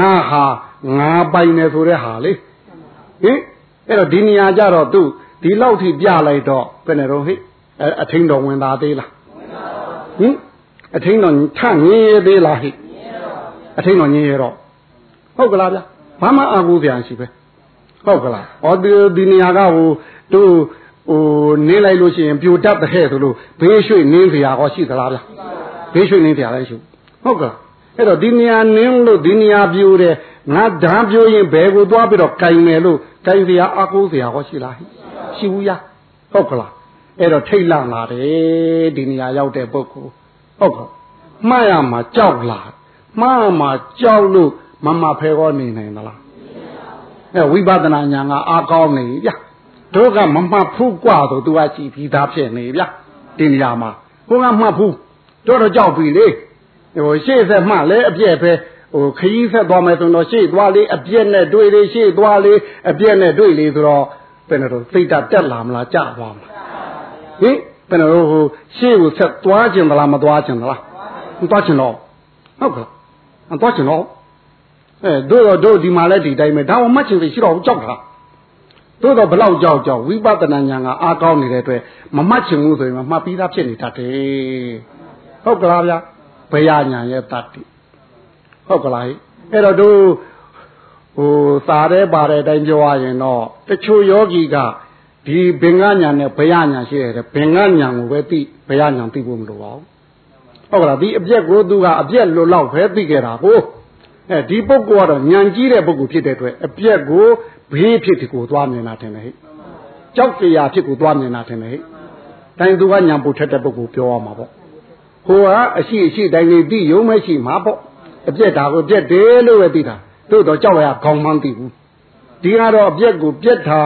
ငါဟာငါပိုင်နေဆိုတဲ့ဟာလေဟင်အဲ့တော့ဒီနေရာကြတော့သူဒီလောက်ထိပြလိုက်တော့ဘယ်နဲ့တော့ဟိအထင်းတော်ဝင်သားသေးလားဟင်အထင်းတော်ထငင်းရသေးလားဟိအထင်းတော်ငင်းရတော့ဟုတ်ကလားဗျဘာမှအာကိုပြန်ရှိပဲဟုတ်ကလားဩဒီဒီနေရာကဟိုတို့ဟိုနင်းလိုက်လို့ရှိရင်ပြိုတတ်တဲ့ဆိုလို့ဘေးရွှေ့နင်းစရာဟောရှိသလားဗျဘေးရွှေ့နင်းစရာလည်းရှိဟုတ်ကလား အဲ့တော့ဒီနေရာနင်းလို့ဒီနေရာပြိုတယ်ငါဓာပြိုရင်ဘယ်ကိုသွားပြီးတော့ကင်မယ်လို့ကင်စရာအကူစရာဟောရှိလားရှိဘူးရဟုတ်ကလားအဲ့တော့ထိတ်လန့်လာတယ်ဒီနေရာရောက်တဲ့ပုဂ္ဂိုလ်ဟုတ်ကဲ့မှားရမှာကြောက်လာမှားမှာကြောက်လို့မမဖဲကောနေနိုင်သလားအဲဝိပဿနာဉာဏ်ကအားကောင်းနေဗျာတို့ကမမှတ်ဘူးกว่าဆိုသူကကြည်ပြီးသားဖြစ်နေဗျာဒီနေရာမှာကိုကမှတ်ဘူးတို့တော့ကြောက်ပြီလေ ဟိုရှေ့ဆက်မှလည်းအပြည့်ပဲဟိုခရီးဆက်သွားမယ်ဆိုတော့ရှေ့သွားလေအပြည့်နဲ့တွေ့လေရှေ့သွားလေအပြည့်နဲ့တွေ့လေဆိုတော့ဘယ်နဲ့တော့စိတ်ဓာတ်တက်လာမလားကြသွားမလားဟင်ဘယ်နဲ့တော့ဟိုရှေ့ကိုဆက်သွားခြင်းသလားမသွားခြင်းသလားမသွားခြင်းတော့ဟုတ်ကဲ့မသွားခြင်းတော့အဲတို့တော့တို့ဒီမှာလည်းဒီတိုင်းပဲဒါမှမှတ်ခြင်းရှိတော့ကြောက်တာသို့တော့ဘလောက်ကြောက်ကြောက်ဝိပဿနာဉာဏ်ကအားကောင်းနေတဲ့အတွက်မမှတ်ချင်ဘူးဆိုရင်မှတ်ပြီးသားဖြစ်နေတတ်တယ်ဟုတ်ကလားဗျာ ဘယညာရဲ့တတ်တယ်ဟုတ်ကလားအဲ့တော့တို့ဟိုစာတဲ့ပါတဲ့အတိုင်းပြောရရင်တော့တချို့ယောဂီကဒီဘင်္ဂညာနဲ့ဘယညာရှိတယ်ဘင်္ဂညာကိုပဲသိဘယညာသိဖို့မလိုပါဘူးဟုတ်ကလားဒီအပြက်ကိုသူကအပြက်လွတ်လောက်ပဲသိခဲ့တာကိုအဲဒီပုဂ္ဂိုလ်ကတော့ညံကြီးတဲ့ပုဂ္ဂိုလ်ဖြစ်တဲ့အတွက်အပြက်ကိုဘေးဖြစ်ကိုသွားမြင်တာထင်တယ်ဟဲ့ကြောက်ကြရာဖြစ်ကိုသွားမြင်တာထင်တယ်ဟဲ့တိုင်းသူကညံပူထက်တဲ့ပုဂ္ဂိုလ်ပြောရမှာပေါ့ ဟိုကအရှိအရှိတိုင်းလေးသိရုံမရှိမှာပေါ့အပြက်ဒါကိုပြက်တယ်လို့ပဲသိတာတို့တော့ကြောက်ရခေါင်းမှန်းသိဘူးဒီကတော့အပြက်ကိုပြက်တာ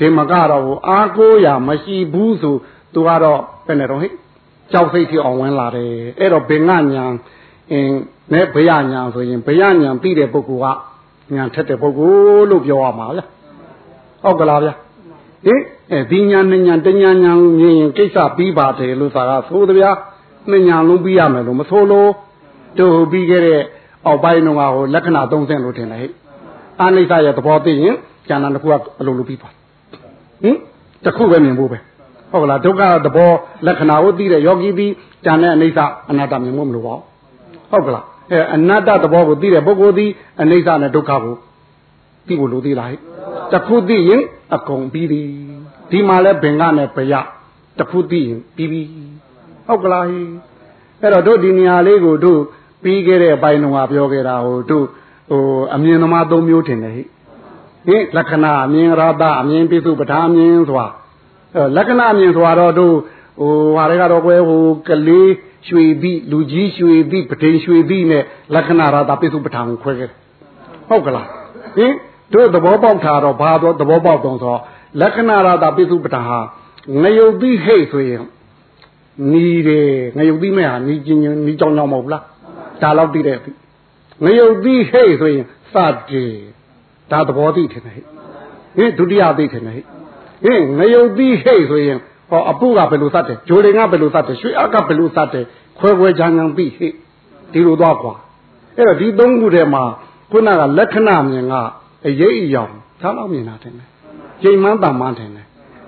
ဒီမကတော့အားကိုးရမရှိဘူးဆိုသူကတော့ဘယ်နဲ့တော့ဟဲ့ကြောက်စိတ်ဖြစ်အောင်ဝင်လာတယ်အဲ့တော့ဘင်္ဂညာအင်းနဲ့ဘယညာဆိုရင်ဘယညာပြီးတဲ့ပုဂ္ဂိုလ်ကညာထက်တဲ့ပုဂ္ဂိုလ်လို့ပြောရမှာဗျဟုတ်ကလားဗျဟင်အဲဒီညာနဲ့ညာတညာညာမြင်ရင်ကိစ္စပြီးပါတယ်လို့သာကသိုးတဗျာ နှစ်ညာလုံးပြီးရမယ်လို့မဆိုလို့တို့ပြီးခဲ့တဲ့အောက်ပိုင်းတော့ဟိုလက္ခဏာ၃ဆင့်လို့ထင်တယ်ဟဲ့အာနိစ္စရဲ့သဘောသိရင်ဉာဏ်တစ်ခုကအလိုလိုပြီးသွားဟင်တစ်ခုပဲမြင်ဖို့ပဲဟုတ်ကလားဒုက္ခသဘောလက္ခဏာကိုသိတဲ့ယောဂီပြီးဉာဏ်နဲ့အနိစ္စအနတ္တမြင်ဖို့မလိုပါဘူးဟုတ်ကလားအဲအနတ္တသဘောကိုသိတဲ့ပုဂ္ဂိုလ်သည်အနိစ္စနဲ့ဒုက္ခကိုသိဖို့လိုသေးလားတခုသိရင်အကုန်ပြီးပြီဒီမှာလဲဘင်္ဂနဲ့ဘယတခုသိရင်ပြီးပြီ ဟုတ်ကလားအဲ့တော့တို့ဒီနေရာလေးကိုတို့ပြီးခဲ့တဲ့အပိုင်းတုန်းကပြောခဲ့တာဟိုတို့ဟိုအမြင်သမား၃မျိုးထင်တယ်ဟိဟင်လက္ခဏာအမြင်ရတာအမြင်ပိစုပဋ္ဌာအမြင်ဆိုတာလက္ခဏာအမြင်ဆိုတာတော့တို့ဟိုဟာတွေကတော့ကွယ်ဟိုကလေးရွှေပြီးလူကြီးရွှေပြီးပဋိရွှေပြီးနဲ့လက္ခဏာရတာပိစုပဋ္ဌာန်ကိုခွဲခဲ့ဟုတ်ကလားဟင်တို့သဘောပေါက်တာတော့ဘာတော့သဘောပေါက်တော့ဆိုလက္ခဏာရတာပိစုပဋ္ဌာန်ဟာငယုတ်ပြီးဟိတ်ဆိုရင် နီးတယ်ငယုတ်ပြီးမဲ့ဟာနီးချင်းချင်းနီးကြောင်ကြောင်မဟုတ်လားဒါတော့သိတဲ့ငယုတ်ပြီးဟိတ်ဆိုရင်စတယ်ဒါသဘောသိတယ်ဟဲ့ဟင်ဒုတိယသိတယ်ဟဲ့ဟင်ငယုတ်ပြီးဟိတ်ဆိုရင်ဟောအပုကဘယ်လိုစတယ်ဂျိုလင်ကဘယ်လိုစတယ်ရွှေအကဘယ်လိုစတယ်ခွဲခွဲချမ်းချမ်းပြီးဟိတ်ဒီလိုသွားကွာအဲ့တော့ဒီသုံးခုထဲမှာခုနကလက္ခဏာမြင်ကအရေးအယောင်ဒါတော့မြင်တာတယ်ချိန်မှန်းတန်မှန်းတယ်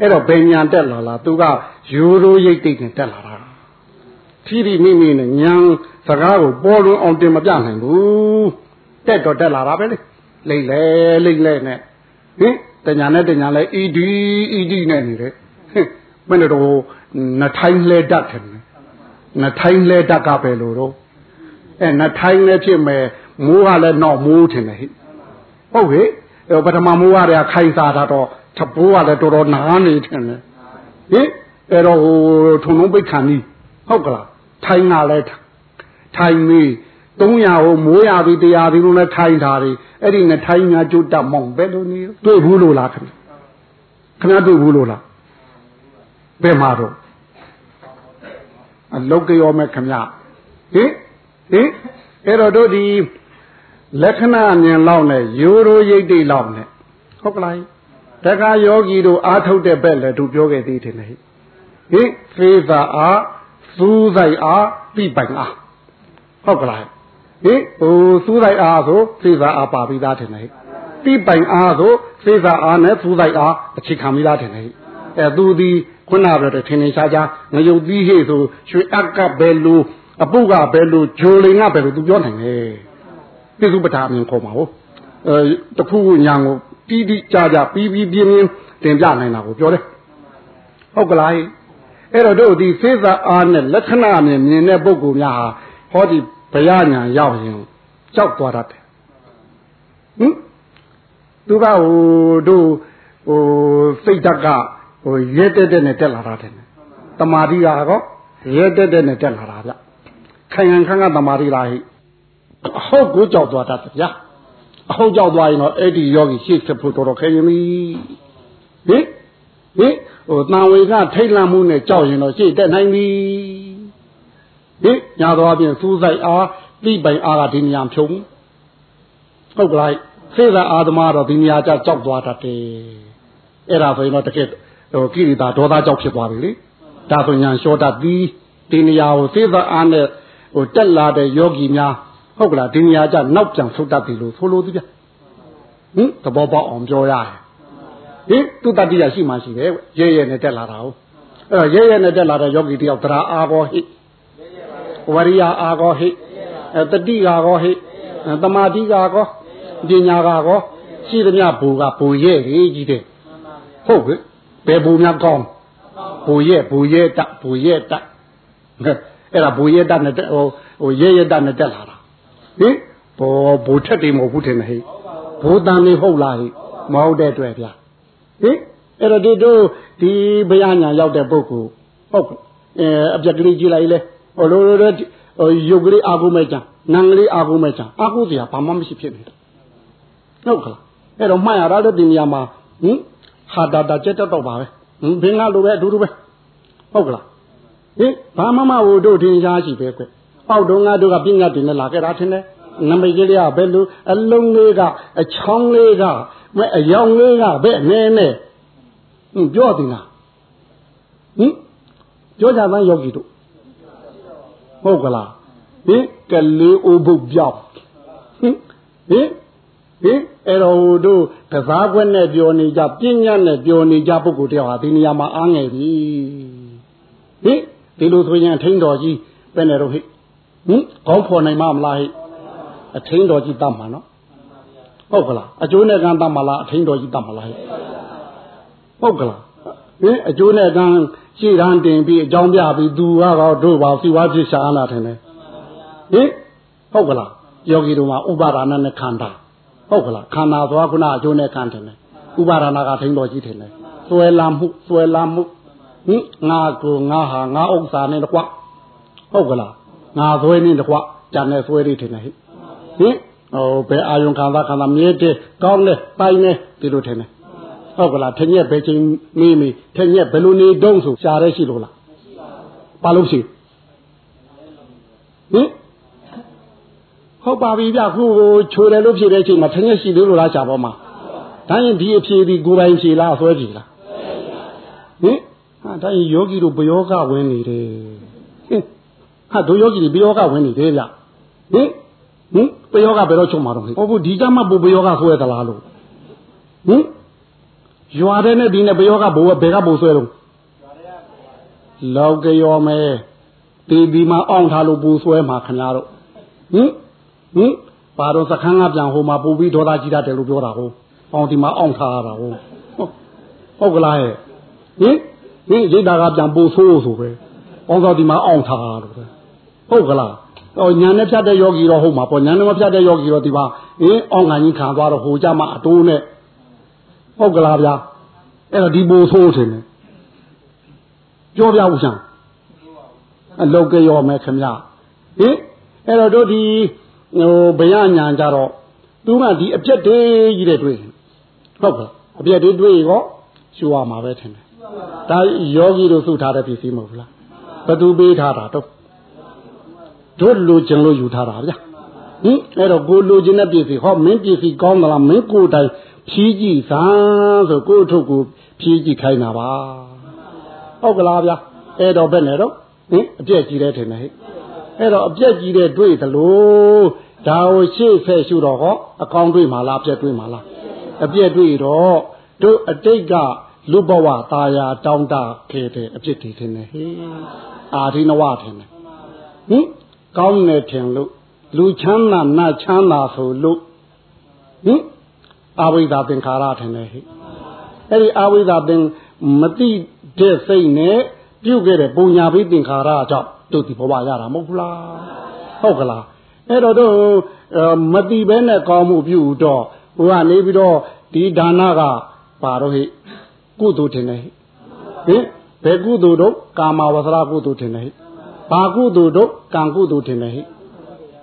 အဲ့တော့ဘယ်ညာတက်လာလားသူကယူရိုရိတ်တိတ်နဲ့တက်လာတာဖြီးဖြီးမိမိနဲ့ညာစကားကိုပေါ်လွင်အောင်တင်မပြနိုင်ဘူးတက်တော့တက်လာတာပဲလေလိမ့်လေလိမ့်လေနဲ့ဟင်တညာနဲ့တညာလဲအီဒီအီဒီနဲ့နေတယ်ဟင်မင်းတို့နှထိုင်းလဲတတ်တယ်နှထိုင်းလဲတတ်ကပဲလို့တော့အဲနှထိုင်းလဲဖြစ်မယ်မိုးကလည်းနောက်မိုးထင်တယ်ဟိဟုတ်ဟိပထမမိုးကလည်းခိုင်စားတာတော့ ထဘိုးကလည်းတော်တော်နားနေတယ်ဟင်အဲ့တော့ဟိုထုံလုံးပိတ်ခံကြီးဟုတ်ကလားထိုင်းကလည်းထိုင်းမီး300ဟိုမိုးရပြီတရားပြီလို့လည်းထိုင်းထားတယ်အဲ့ဒီနဲ့ထိုင်းများကျွတ်တမောင်ပဲလို့နေတွေ့ဘူးလို့လားခင်ဗျခင်ဗျတွေ့ဘူးလို့လားဘယ်မှာတော့အလုတ်ကြောမဲ့ခင်ဗျဟင်ဟင်အဲ့တော့တို့ဒီလက္ခဏာမြင်လောက်နဲ့ရိုးရိုးရိတ်တိတ်လောက်နဲ့ဟုတ်ကလား တခါယောဂီတို့အားထုတ်တဲ့ဘက်လည်းသူပြောခဲ့သေးတယ်လေဟင်ဖေးသာအားစူးဆိုင်အားပြပိုင်အားဟုတ်ကလားဟင်ဟိုစူးဆိုင်အားဆိုဖေးသာအားပါပြီးသားတယ်လေပြပိုင်အားဆိုဖေးသာအားနဲ့စူးဆိုင်အားအခြေခံပြီးသားတယ်လေအဲသူဒီခုနပြောတဲ့ထင်ထင်ရှားရှားငရုတ်သီးဟေ့ဆိုရွှေအက်ကဘယ်လိုအပုကဘယ်လိုဂျိုလင်ကဘယ်လိုသူပြောနိုင်လဲပြစုပဋ္ဌာအမြင်ခေါ်မှာဟုတ်အဲတခုညာကို ပြီးပြီးကြကြပြီးပြီးပြင်းပြင်းတင်ပြနိုင်တာကိုပြောတယ်ဟုတ်ကလားအဲ့တော့တို့ဒီစေစာအားနဲ့လက္ခဏာနဲ့မြင်တဲ့ပုဂ္ဂိုလ်များဟာဟောဒီဘယညာရောက်ရင်ကြောက်သွားတတ်တယ်ဟင်သူကဟိုတို့ဟိုစိတ်ဓာတ်ကဟိုရဲတက်တက်နဲ့တက်လာတာတယ်တမာတိကတော့ရဲတက်တက်နဲ့တက်လာတာဗျခိုင်ခံခန်းကတမာတိလားဟိအဟုတ်ကိုကြောက်သွားတတ်တယ်ဗျာ အဟုတ်ကြောက်သွားရင်တော့အဲ့ဒီယောဂီရှေ့ဆက်ဖို့တော်တော်ခဲရင်ပြီဟင်ဟင်ဟိုတန်ဝေကထိတ်လန့်မှုနဲ့ကြောက်ရင်တော့ရှေ့တက်နိုင်ပြီဟင်ညာတော့ပြင်စူးစိုက်အားတိပိုင်အားကဒီနေရာဖြုံဟုတ်ကလားစေသာအာသမားတော့ဒီနေရာကျကြောက်သွားတတ်တယ်အဲ့ဒါဆိုရင်တော့တကယ်ဟိုကိရိတာဒေါသကြောက်ဖြစ်သွားပြီလေဒါဆိုညာလျှောတတ်သည်ဒီနေရာကိုစေသာအားနဲ့ဟိုတက်လာတဲ့ယောဂီများ ဟုတ်ကလားဒီနေရာကျနောက်ပြန်ဆုတ်တတ်ပြီလို့ဆိုလို့ဒီဗျဟင်သဘောပေါက်အောင်ပြောရတယ်ဟဟင်သူတတိယရှိမှရှိတယ်ရဲရဲနဲ့တက်လာတာဟုတ်အဲ့တော့ရဲရဲနဲ့တက်လာတဲ့ယောဂီတယောက်သရာအာကောဟိဝရိယအာကောဟိတတိကာကောဟိသမာဓိကာကောပညာကာကောရှိသမျှဘူကဘူရဲကြီးတဲ့ဟုတ်ကဲ့ဘယ်ဘူများကောင်းဘူရဲဘူရဲတဘူရဲတအဲ့ဒါဘူရဲတနဲ့ဟိုဟိုရဲရဲတနဲ့တက်လာတာ ဟင်ဘောဘူထက်တယ်မဟုတ်ဘူးထင်တယ်ဟဲ့ဘူတန်နေဟုတ်လားဟဲ့မဟုတ်တဲ့အတွက်ဗျာဟင်အဲ့တော့ဒီတို့ဒီဘုရားညာရောက်တဲ့ပုဂ္ဂိုလ်ဟုတ်အဲအပြက်ကလေးကြည့်လိုက်လေဟိုလိုလိုဟိုရုပ်ကလေးအာကုမဲ့ကြံနံကလေးအာကုမဲ့ကြံအာကုစရာဘာမှမရှိဖြစ်နေတယ်ဟုတ်ကလားအဲ့တော့မှတ်ရတာလည်းဒီနေရာမှာဟင်ဟာတာတာကျက်တော့ပါပဲဟင်ဘင်္ဂလိုပဲအတူတူပဲဟုတ်ကလားဟင်ဘာမှမဟိုတို့ထင်ရှားရှိပဲကွ အောက်တုန်းကတို့ကပြညာတင်နဲ့လာခဲ့တာထင်တယ်နမိတ်ကလေးကဘယ်လိုအလုံးလေးကအချောင်းလေးကမအယောင်လေးကဘယ်အနေနဲ့ဟင်ပြောတင်လားဟင်ပြောကြမ်းယောဂီတို့ဟုတ်ကလားဟင်ကလေးအိုးဘုတ်ပြောက်ဟင်ဟင်ဟင်အဲ့တော့တို့ကစားခွက်နဲ့ပြောနေကြပြဉ္ညာနဲ့ပြောနေကြပုဂ္ဂိုလ်တယောက်ဟာဒီနေရာမှာအားငယ်ပြီဟင်ဒီလိုဆိုရင်အထင်းတော်ကြီးပဲနေတော့ဟိ ဟင်ခေါင်းဖော်နိုင်မမလားဟိအထင်းတော်ကြီးတတ်မှာနော်ဟုတ်ကလားအကျိုးနဲ့ကံတတ်မှာလားအထင်းတော်ကြီးတတ်မှာလားဟိဟုတ်ကလားဟင်အကျိုးနဲ့ကံရှေ့တန်းတင်ပြီးအကြောင်းပြပြီးသူကတော့တို့ပါစီဝါဖြစ်ရှာလာတယ်ဟင်ဟုတ်ကလားယောဂီတို့မှာဥပါဒနာနဲ့ခန္ဓာဟုတ်ကလားခန္ဓာသွားခုနအကျိုးနဲ့ခံတယ်ဥပါဒနာကထိန်တော်ကြီးတယ်လေဆွဲလာမှုဆွဲလာမှုဟင်ငါကိုငါဟာငါဥစ္စာနဲ့တကွဟုတ်ကလား ငါဆွဲနေတကွကြံနေဆွဲလေးတယ်ဟဲ့ဟင်ဟိုဘယ်အာယုံခံစားခံစားမြဲတဲ့ကောင်းတဲ့ပိုင်နေဒီလိုထင်တယ်ဟုတ်ကလားထင်ရက်ဘယ်ချိန်မေးမေးထင်ရက်ဘယ်လိုနေတုံးဆိုရှားရဲရှိလို့လားပါလို့ရှိဟင်ဟုတ်ပါပြီဗျခုကိုချိုတယ်လို့ဖြစ်တဲ့အချိန်မှာထင်ရက်ရှိသေးလို့လားရှားပေါ်မှာဒါရင်ဒီအဖြေဒီကိုယ်ပိုင်ဖြေလားဆွဲဖြေလားဟင်ဟာဒါရင်ယောဂီတို့ဘယောဂဝင်နေတယ်ဟင် ဟာတို့ယောဂီတွေဘယောဂဝင်နေတယ်ဗျဟင်ဟင်ဘယောဂဘယ်တော့ချုပ်မှာတော့ဟင်ဟုတ်ဘူးဒီကမှဘဘယောဂဆွဲသလားလို့ဟင်ရွာတဲ့နဲ့ဒီနဲ့ဘယောကဘိုးဘယ်ကဘိုးဆွဲတော့လောက်ကရောမဲဒီဒီမှာအောင့်ထားလို့ပူဆွဲမှာခင်ဗျားတို့ဟင်ဟင်ပါတော့စခန်းကပြန်ဟိုမှာပူပြီးဒေါသကြီးတတ်တယ်လို့ပြောတာဟုတ်အောင့်ဒီမှာအောင့်ထားရတာဟုတ်ဟုတ်ကလားဟဲ့ဟင်ဟင်ရိတ်တာကပြန်ပူဆိုးဆိုပဲအောင့်တော့ဒီမှာအောင့်ထားရတော့ ဟုတ်ကလားဟောညာနဲ့ဖြတ်တဲ့ယောဂီတော့ဟုတ်မှာပေါ့ညာနဲ့မဖြတ်တဲ့ယောဂီတော့ဒီမှာဟင်အောင့်ခံကြီးခံသွားတော့ဟိုကြမှာအတိုးနဲ့ဟုတ်ကလားဗျာအဲ့တော့ဒီဘိုးဆိုးတယ်ပြောပြဦးစမ်းအလောက်ကရောမယ်ခင်ဗျဟင်အဲ့တော့တို့ဒီဟိုဘယညာကြတော့သူကဒီအပြက်တွေးကြီးတဲ့တွေ့ဟုတ်ကဲ့အပြက်တွေးတွေ့ရောရှူရမှာပဲထင်တယ်ဒါယောဂီတို့စုထားတဲ့ပစ္စည်းမဟုတ်လားဘသူပေးထားတာတော့ တို့လူကျင်လို့ယူထားတာဗျာဟင်အဲ့တော့ကိုလူကျင်တဲ့ပစ္စည်းဟောမင်းပစ္စည်းကောင်းသလားမင်းကိုယ်တိုင်ဖြီးကြည့်စမ်းဆိုကိုယ့်အထုပ်ကိုဖြီးကြည့်ခိုင်းတာပါဟုတ်ကလားဗျာအဲ့တော့ဘယ်နဲ့တော့ဟင်အပြက်ကြီးတဲ့ထင်တယ်ဟဲ့အဲ့တော့အပြက်ကြီးတဲ့တွေ့သလိုဒါကိုရှေ့ဖက်ရှုတော့ဟောအကောင်းတွေ့မှာလားအပြက်တွေ့မှာလားအပြက်တွေ့တော့တို့အတိတ်ကလူဘဝตาယာတောင်းတခဲ့တဲ့အပြစ်တွေထင်တယ်ဟေးအာဒီနဝထင်တယ်ဟင် ကောင်းနေထင်လို့လူချမ်းသာနတ်ချမ်းသာဆိုလို့ဟင်အာဝိဒ္ဓသင်္ခါရထင်တယ်ဟိအဲ့ဒီအာဝိဒ္ဓသင်မတိတဲ့စိတ်နဲ့ပြုတ်ခဲ့တဲ့ပုံညာဘိသင်္ခါရကြောင့်တို့ဒီဘဝရတာမဟုတ်လားဟုတ်ကလားအဲ့တော့တို့မတိဘဲနဲ့ကောင်းမှုပြုတော့ဟိုကနေပြီးတော့ဒီဒါနကပါတော့ဟိကုသိုလ်ထင်တယ်ဟိဟင်ဘယ်ကုသိုလ်တော့ကာမဝဆရာကုသိုလ်ထင်တယ်ဟိ ဘာကုသိုလ်တော့ကံကုသိုလ်ထင်တယ်ဟိ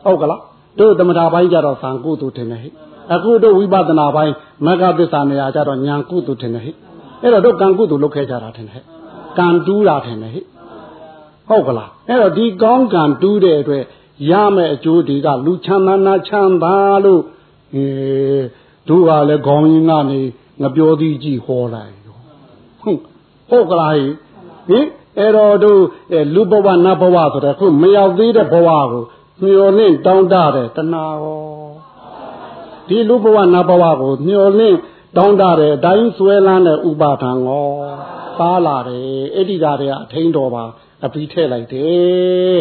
ဟုတ်ကလားတို့သမထာပိုင်းကြတော့သံကုသိုလ်ထင်တယ်ဟိအခုတို့ဝိပဿနာပိုင်းမဂ္ဂသစ္စာနေရာကြတော့ညာကုသိုလ်ထင်တယ်ဟဲ့အဲ့တော့တို့ကံကုသိုလ်လုပ်ခဲ့ကြတာထင်တယ်ဟဲ့ကံတူးတာထင်တယ်ဟဲ့ဟုတ်ကလားအဲ့တော့ဒီကောင်းကံတူးတဲ့အတွက်ရမယ့်အကျိုးတွေကလူချမ်းသာနာချမ်းသာလို့အဲတို့ကလည်းခေါင်းရင်းကနေငပြောသည်ကြည့်ဟောလိုက်ဟုတ်ဟုတ်ကလားဟင် အဲ့တော့တို့လူဘဝနတ်ဘဝဆိုတဲ့ခုမရောက်သေးတဲ့ဘဝကိုမျောနှင့်တောင်းတတဲ့တဏှာရောဒီလူဘဝနတ်ဘဝကိုမျောလင့်တောင်းတတဲ့အတိုင်းဆွဲလန်းတဲ့ဥပါဒံရောပါလာတယ်အဲ့ဒီဓာတ်တွေကအထိန်တော်ပါအပြီးထည့်လိုက်တယ်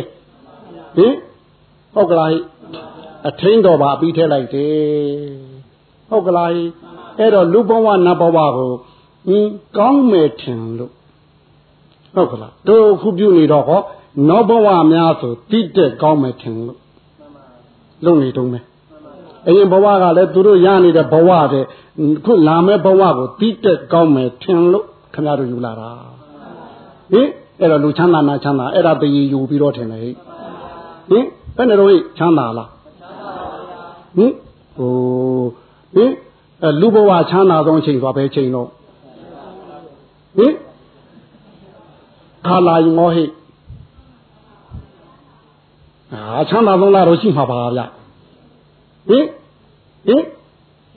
ဟင်ဟုတ်ကလားအထိန်တော်ပါအပြီးထည့်လိုက်တယ်ဟုတ်ကလားအဲ့တော့လူဘဝနတ်ဘဝကိုဟင်ကောင်းမယ်ထင်လို့ ဟုတ်ကလားတို့ခုပြုနေတော့ဟောနောဘဝများဆိုတိတက်ကောင်းမယ်ထင်လို့လုံနေတုံးမယ်အရင်ဘဝကလည်းသူတို့ရနေတဲ့ဘဝတဲ့ခုလာမဲ့ဘဝကိုတိတက်ကောင်းမယ်ထင်လို့ခင်ဗျားတို့ယူလာတာဟင်အဲ့တော့လူချမ်းသာနာချမ်းသာအဲ့ဒါတည်ယူပြီးတော့ထင်တယ်ဟိဟင်ဘယ်နဲ့တော့ဟိချမ်းသာလားဟင်ဟိုဟင်လူဘဝချမ်းသာဆုံးအချိန်သွားပဲချိန်တော့ဟင် ခါလာရင်မောဟိအာချမ်းသာဆုံးလားတော့ရှိမှာပါဗျဟင်ဟင်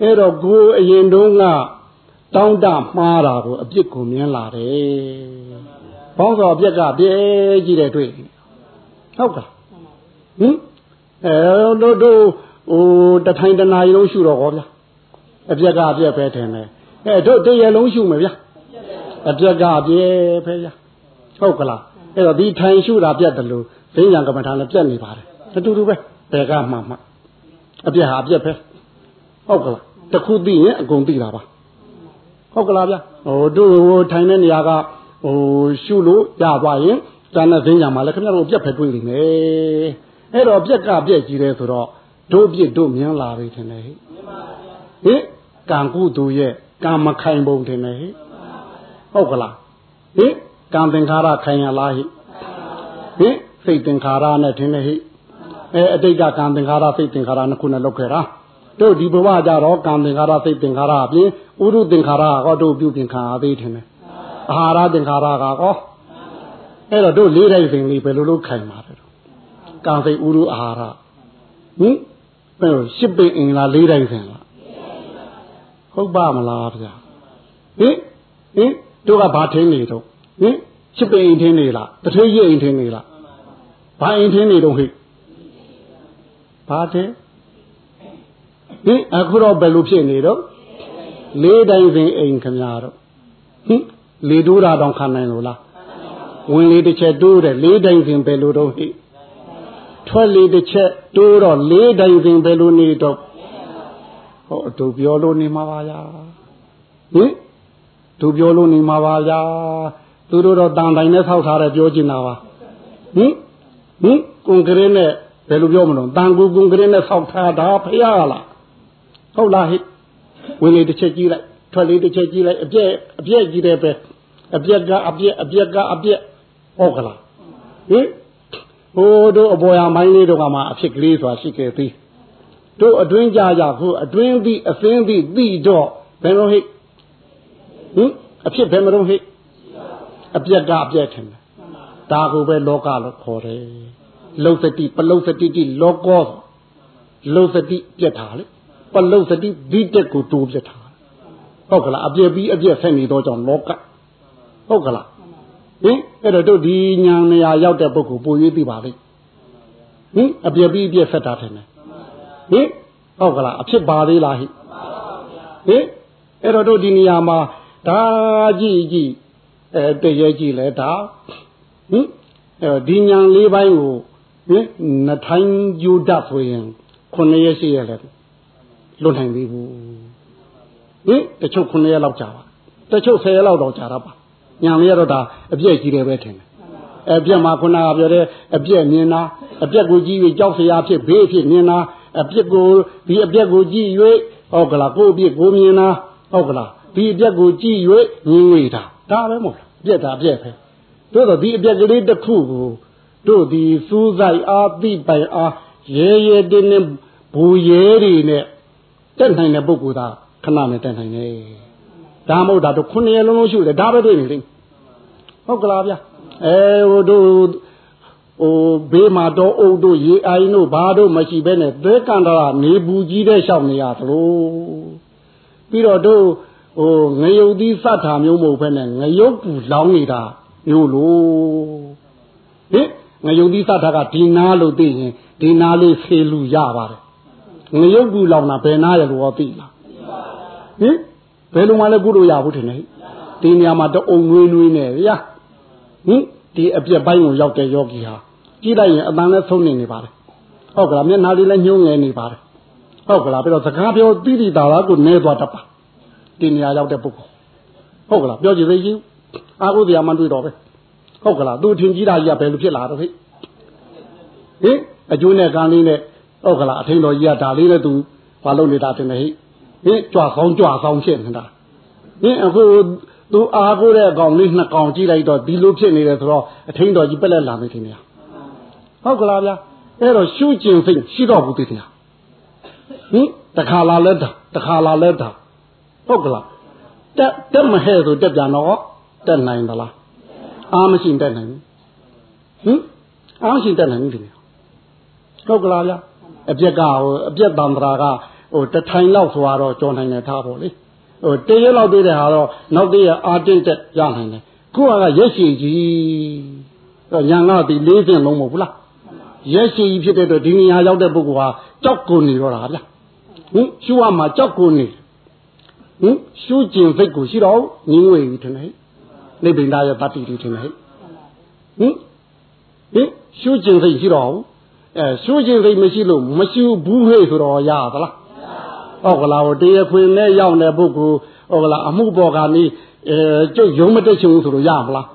အဲ့တော့ကိုအရင်တုန်းကတောင်းတမှားတာကိုအပြစ်ကိုမြင်လာတယ်။ဘောင်းစောအပြစ်ကပြဲကြည့်တယ်တွေ့ဟုတ်ကဲ့ဟင်အဲတို့တို့ဟိုတထိုင်တနာရီလုံးရှုတော့ဟောဗျာအပြက်ကအပြက်ပဲထင်တယ်အဲတို့တရလုံးရှုမယ်ဗျာအပြက်ကပြဲပဲဗျာ ဟုတ်ကလားအဲ့တော့ဒီထိုင်ရှုတာပြက်တယ်လို့ဈဉ္ဉံကမ္မထာလည်းပြက်နေပါတယ်အတူတူပဲဘယ်ကမှမှအပြက်ဟာအပြက်ပဲဟုတ်ကလားတခုသိရင်အကုန်သိတာပါဟုတ်ကလားဗျဟိုတို့ထိုင်တဲ့နေရာကဟိုရှုလို့ရသွားရင်တန်တဲ့ဈဉ္ဉံမှာလည်းခင်ဗျားတို့အပြက်ပဲတွေးနေမယ်အဲ့တော့ပြက်ကပြက်ကြီးတယ်ဆိုတော့တို့ပြစ်တို့မြင်လာပြီထင်တယ်ဟိဟင်ကံကုသူရဲ့ကံမခိုင်ပုံထင်တယ်ဟိဟုတ်ကလားဟင် ကံသင်္ခါရခိုင်ရလားဟိဟင်စိတ်သင်္ခါရနဲ့ထင်တယ်ဟိအဲအတိတ်ကကံသင်္ခါရစိတ်သင်္ခါရနှစ်ခုနဲ့လောက်ခဲ့တာတို့ဒီဘဝကြတော့ကံသင်္ခါရစိတ်သင်္ခါရအပြင်ဥရုသင်္ခါရကတို့ပြုပြင်ခံရသေးတယ်အာဟာရသင်္ခါရကကောအဲ့တော့တို့လေးတိုင်းစဉ်လေးဘယ်လိုလုပ်ခိုင်ပါလဲကံစိတ်ဥရုအာဟာရဟင်ဘယ်လိုရှစ်ပင်အင်လားလေးတိုင်းစဉ်လားဟုတ်ပါမလားဗျာဟင်ဟင်တို့ကဘာထင်းနေတော့ ဟင်ရှစ်ပင်အင်ထင်းနေလားတထေးကြီးအင်ထင်းနေလားဘာအင်ထင်းနေတော့ဟိဘာထင်းဟင်အခုတော့ဘယ်လိုဖြစ်နေတော့လေးတိုင်းစဉ်အိမ်ခမရတော့ဟင်လေတိုးတာတောင်ခံနိုင်လို့လားဝင်လေတစ်ချက်တိုးတယ်လေးတိုင်းစဉ်ဘယ်လိုတော့ဟိထွက်လေတစ်ချက်တိုးတော့လေးတိုင်းစဉ်ဘယ်လိုနေတော့ဟောတို့ပြောလို့နေမှာပါဗျာဟင်တို့ပြောလို့နေမှာပါဗျာ သူတို့တော့တန်တိုင်းနဲ့ဆောက်ထားတယ်ပြောချင်တာပါဟင်ဟင်ကွန်ကရစ်နဲ့ဘယ်လိုပြောမလို့တန်ကူကွန်ကရစ်နဲ့ဆောက်ထားတာဖရလားဟုတ်လားဟိဝင်လေတစ်ချက်ကြည့်လိုက်ထွက်လေတစ်ချက်ကြည့်လိုက်အပြက်အပြက်ကြည့်တယ်ပဲအပြက်ကအပြက်အပြက်ကအပြက်ဟုတ်ကလားဟင်ဟိုတို့အပေါ်ရမိုင်းလေးတို့ကမှအဖြစ်ကလေးဆိုတာရှိခဲ့သေးတို့အတွင်းကြကြခုအတွင်းသည့်အသင်းသည့်သိတော့ဘယ်လိုဟိဟင်အဖြစ်ဘယ်မလို့ဟိ အပြက်ကအပြက်ထင်တယ်ဒါကိုပဲလောကလို့ခေါ်တယ်လုံစတိပလုံစတိတိလောကောလုံစတိပြက်တာလေပလုံစတိဒီတက်ကိုတိုးပြက်တာဟုတ်ကလားအပြက်ပြီးအပြက်ဆက်နေတော့ကြောင့်လောကဟုတ်ကလားဟင်အဲ့တော့တို့ဒီညာနေရာရောက်တဲ့ပုဂ္ဂိုလ်ပိုရေးသိပါလိမ့်ဟင်အပြက်ပြီးအပြက်ဆက်တာထင်တယ်ဟင်ဟုတ်ကလားအဖြစ်ပါသေးလားဟိဟင်အဲ့တော့တို့ဒီနေရာမှာဒါကြည့်ကြည့် အဲတည့်ရဲကြည့်လဲဒါဟင်အဲဒီညာလေးပိုင်းကိုဟင်နှထိုင်းယူတတ်ဆိုရင်ခုနှစ်ရက်ရှိရလဲလွတ်နိုင်သေးဘူးဟင်တချို့ခုနှစ်ရက်လောက်ကြာပါတချို့10ရက်လောက်တော့ကြာတော့ပါညာလေးရတော့ဒါအပြည့်ကြီးတယ်ပဲထင်တယ်အပြက်မှာခုနကပြောတဲ့အပြက်မြင်တာအပြက်ကိုကြည့်ပြီးကြောက်စရာဖြစ်ဘေးဖြစ်မြင်တာအပြက်ကိုဒီအပြက်ကိုကြည့်၍ဟုတ်ကလားကိုအပြက်ကိုမြင်တာဟုတ်ကလားဒီအပြက်ကိုကြည့်၍ငြင်းဝေတာဒါပဲမဟုတ်လားအ ပြက်တာအပြက်ပဲတို့တော့ဒီအပြက်ကလေးတစ်ခုကိုတို့ဒီစူးဆိုင်အားသိပိုင်အားရဲရဲတင်းတင်းဘူရဲတွေနဲ့တက်နိုင်တဲ့ပုဂ္ဂိုလ်သားခဏနဲ့တက်နိုင်တယ်ဒါမဟုတ်တာတို့ခုနှစ်ရက်လုံးလုံးရှုတယ်ဒါပဲတွေ့နေလိမ့်ဟုတ်ကလားဗျအဲဟိုတို့ဟိုဘေးမှာတော့အုပ်တို့ရေအိုင်တို့ဘာတို့မရှိဘဲနဲ့သဲကန္တရာနေဘူးကြီးတဲ့ရှောက်နေရသလိုပြီးတော့တို့ ဟိုငရုတ်သီးစတ်တာမျိုးမဟုတ်ဘဲနဲ့ငရုတ်ပူလောင်းနေတာမျိုးလို့ဟင်ငရုတ်သီးစတ်တာကဒီနာလို့သိရင်ဒီနာလေးဖေလူရပါတယ်ငရုတ်ပူလောင်တာဘယ်နာရလို့သိလားဟင်ဟဘယ်လိုမှလည်းကုလို့ရဘူးထင်တယ်ဒီနေရာမှာတအုံနွေးနွေးနေဗျာဟင်ဒီအပြက်ပိုင်းကိုရောက်တဲ့ယောဂီဟာကြည့်လိုက်ရင်အတန်နဲ့ဆုံးနေနေပါတယ်ဟုတ်ကလားမျက်နှာလေးလည်းညှိုးငယ်နေပါတယ်ဟုတ်ကလားပြီးတော့စကားပြောတိတိတာလားကိုနဲသွားတတ်ပါ ဒီနေရာရောက်တဲ့ပုဂ္ဂိုလ်ဟုတ်ကလားပြောကြည့်သေးကြီးအာဟုတရားမှတွေ့တော့ပဲဟုတ်ကလားသူထင်ကြီးတာကြီးကဘယ်လိုဖြစ်လာတော့ဟိဟင်အကျိုးနဲ့ကံလေးနဲ့ဟုတ်ကလားအထင်တော်ကြီးကဒါလေးနဲ့သူဘာလုပ်နေတာတင်နေဟိဟင်ကြွဆောင်ကြွဆောင်ဖြစ်နေတာဟင်အခုသူအားကိုတဲ့အကောင်လေးနှစ်ကောင်ကြည့်လိုက်တော့ဒီလိုဖြစ်နေတယ်ဆိုတော့အထင်တော်ကြီးပက်လက်လာနေတယ်များဟုတ်ကလားဗျာအဲ့တော့ရှုကျင်စိတ်ရှိတော့ဘူးတည်တယ်ဟင်တခါလာလဲတာတခါလာလဲတာ ဟုတ်ကလားတက်တက်မဟဲ့ဆိုတက်ပြန်တော့တက်နိုင်သလားအားမရှိတက်နိုင်ဘူးဟင်အားမရှိတက်နိုင်ဘူးဒီဟုတ်ကလားဗျာအပြက်ကဟိုအပြက်တံတရာကဟိုတထိုင်လောက်ဆိုတော့ကြော်နိုင်တယ်ထားပေါ့လေဟိုတရက်လောက်သေးတဲ့ဟာတော့နောက်တည့်ရအာတိတ်တက်ရနိုင်တယ်ခုကရက်ရှိကြီးတော့ညာကဒီလေးစင်လုံးမဟုတ်ဘူးလားရက်ရှိကြီးဖြစ်တဲ့အတွက်ဒီနေရာရောက်တဲ့ပုဂ္ဂိုလ်ဟာကြောက်ကုန်နေတော့တာဗျာဟင်ရှုရမှာကြောက်ကုန်နေ ဟင်ရှုကျင်စိတ်ကိုရှိတော့ငင်းဝေပြီထင်တယ်နိဗ္ဗာန်ရဲ့တတ္တိတိထင်တယ်ဟင်ဟင်ရှုကျင်စိတ်ရှိတော့အဲရှုကျင်စိတ်မရှိလို့မရှုဘူးဟဲ့ဆိုတော့ရသလားဟုတ်ကလားဟိုတရားခွင်နဲ့ရောက်တဲ့ပုဂ္ဂိုလ်ဟုတ်ကလားအမှုပေါ်ကနေအဲကျုပ်ရုံးမတက်ချင်ဘူးဆိုလို့ရမလား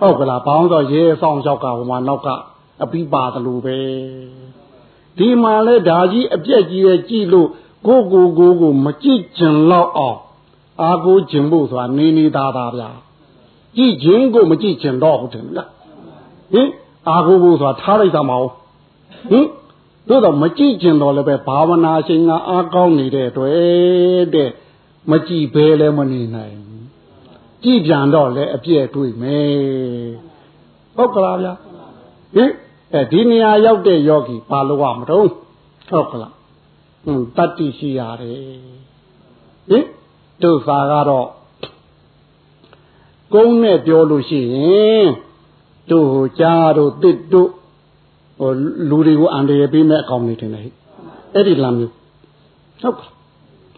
ဟုတ်ကလားဘောင်းတော့ရဲဆောင်လျှောက်ကဟိုမှာနောက်ကအပိပါတယ်လို့ပဲဒီမှာလဲဓာကြီးအပြက်ကြီးရဲ့ကြည့်လို့ ကိုကိုကိုကိုမကြည့်ကျင်တော့အောင်အာကိုကျင်ဖို့ဆိုတာနေနေသားသားဗျာကြည့်ခြင်းကိုမကြည့်ကျင်တော့ဟုတ်တယ်လားဟင်အာကိုကိုဆိုတာထားလိုက်တာမဟုတ်ဟင်တို့တော့မကြည့်ကျင်တော့လည်းပဲဘာဝနာရှင်ကအားကောင်းနေတဲ့တွေ့တဲ့မကြည့်ဘဲလည်းမနေနိုင်ကြည့်ပြန်တော့လည်းအပြည့်တွေ့မယ်ဟုတ်ကလားဗျာဟင်အဲဒီနေရာရောက်တဲ့ယောဂီဘာလို့ရမတော့ဟုတ်ကလားဟွန်း တတ္တိရှိရတယ်ဟင်တို့သာကတော့ကုန်းနဲ့ပြောလို့ရှိရင်တို့ဟိုကြားတို့တစ်တို့ဟိုလူတွေကိုအန္တရာယ်ပေးမဲ့အကောင်တွေတင်တယ်အဲ့ဒီလမ်းမျိုးဟုတ်ကဲ့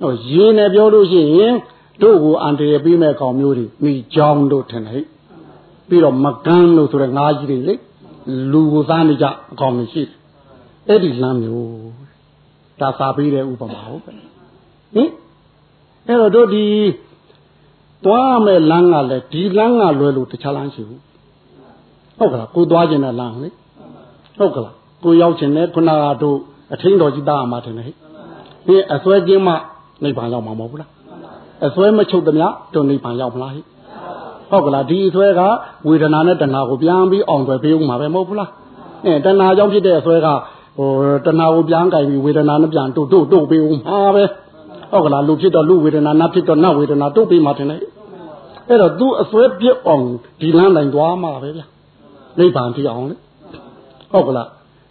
ဟိုရင်းနဲ့ပြောလို့ရှိရင်တို့ကိုအန္တရာယ်ပေးမဲ့အကောင်မျိုးတွေမိကြောင်းတို့တင်တယ်ပြီးတော့မကန်းလို့ဆိုတဲ့ငါးကြီးတွေလေလူကိုသားနေကြအကောင်တွေရှိတယ်အဲ့ဒီလမ်းမျိုး ဒါစာပေးတဲ့ဥပမာဟုတ်ပဲဟင်အဲ့တော့တို့ဒီသွားမဲ့လမ်းကလည်းဒီလမ်းကလွယ်လို့တခြားလမ်းရှိဘူးဟုတ်ကလားကိုသွားခြင်းတဲ့လမ်းလေဟုတ်ကလားကိုရောက်ခြင်းနဲ့ခုနကတို့အထင်းတော်ကြီးတာမှာတယ်ဟဲ့ဒီအစွဲခြင်းမှနိဗ္ဗာန်ရောက်မှာမဟုတ်ဘူးလားအစွဲမချုပ်သမျှတို့နိဗ္ဗာန်ရောက်မလားဟဲ့ဟုတ်ကလားဒီအစွဲကဝေဒနာနဲ့တဏှာကိုပြန်ပြီးအောင်ွယ်ပေးဦးမှာပဲမဟုတ်ဘူးလားအဲတဏှာကြောင့်ဖြစ်တဲ့အစွဲက ဟိုတဏှာကိုပြန်ကြိုင်ပြီးဝေဒနာနဲ့ပြန်တို့တို့တို့ပေးဦးမှာပဲဟုတ်ကလားလူဖြစ်တော့လူဝေဒနာနတ်ဖြစ်တော့နတ်ဝေဒနာတို့ပေးမှာတင်လေအဲ့တော့သူအစွဲပြစ်အောင်ဒီလမ်းတိုင်းသွားမှာပဲဗျာနိဗ္ဗာန်ဖြစ်အောင်လေဟုတ်ကလား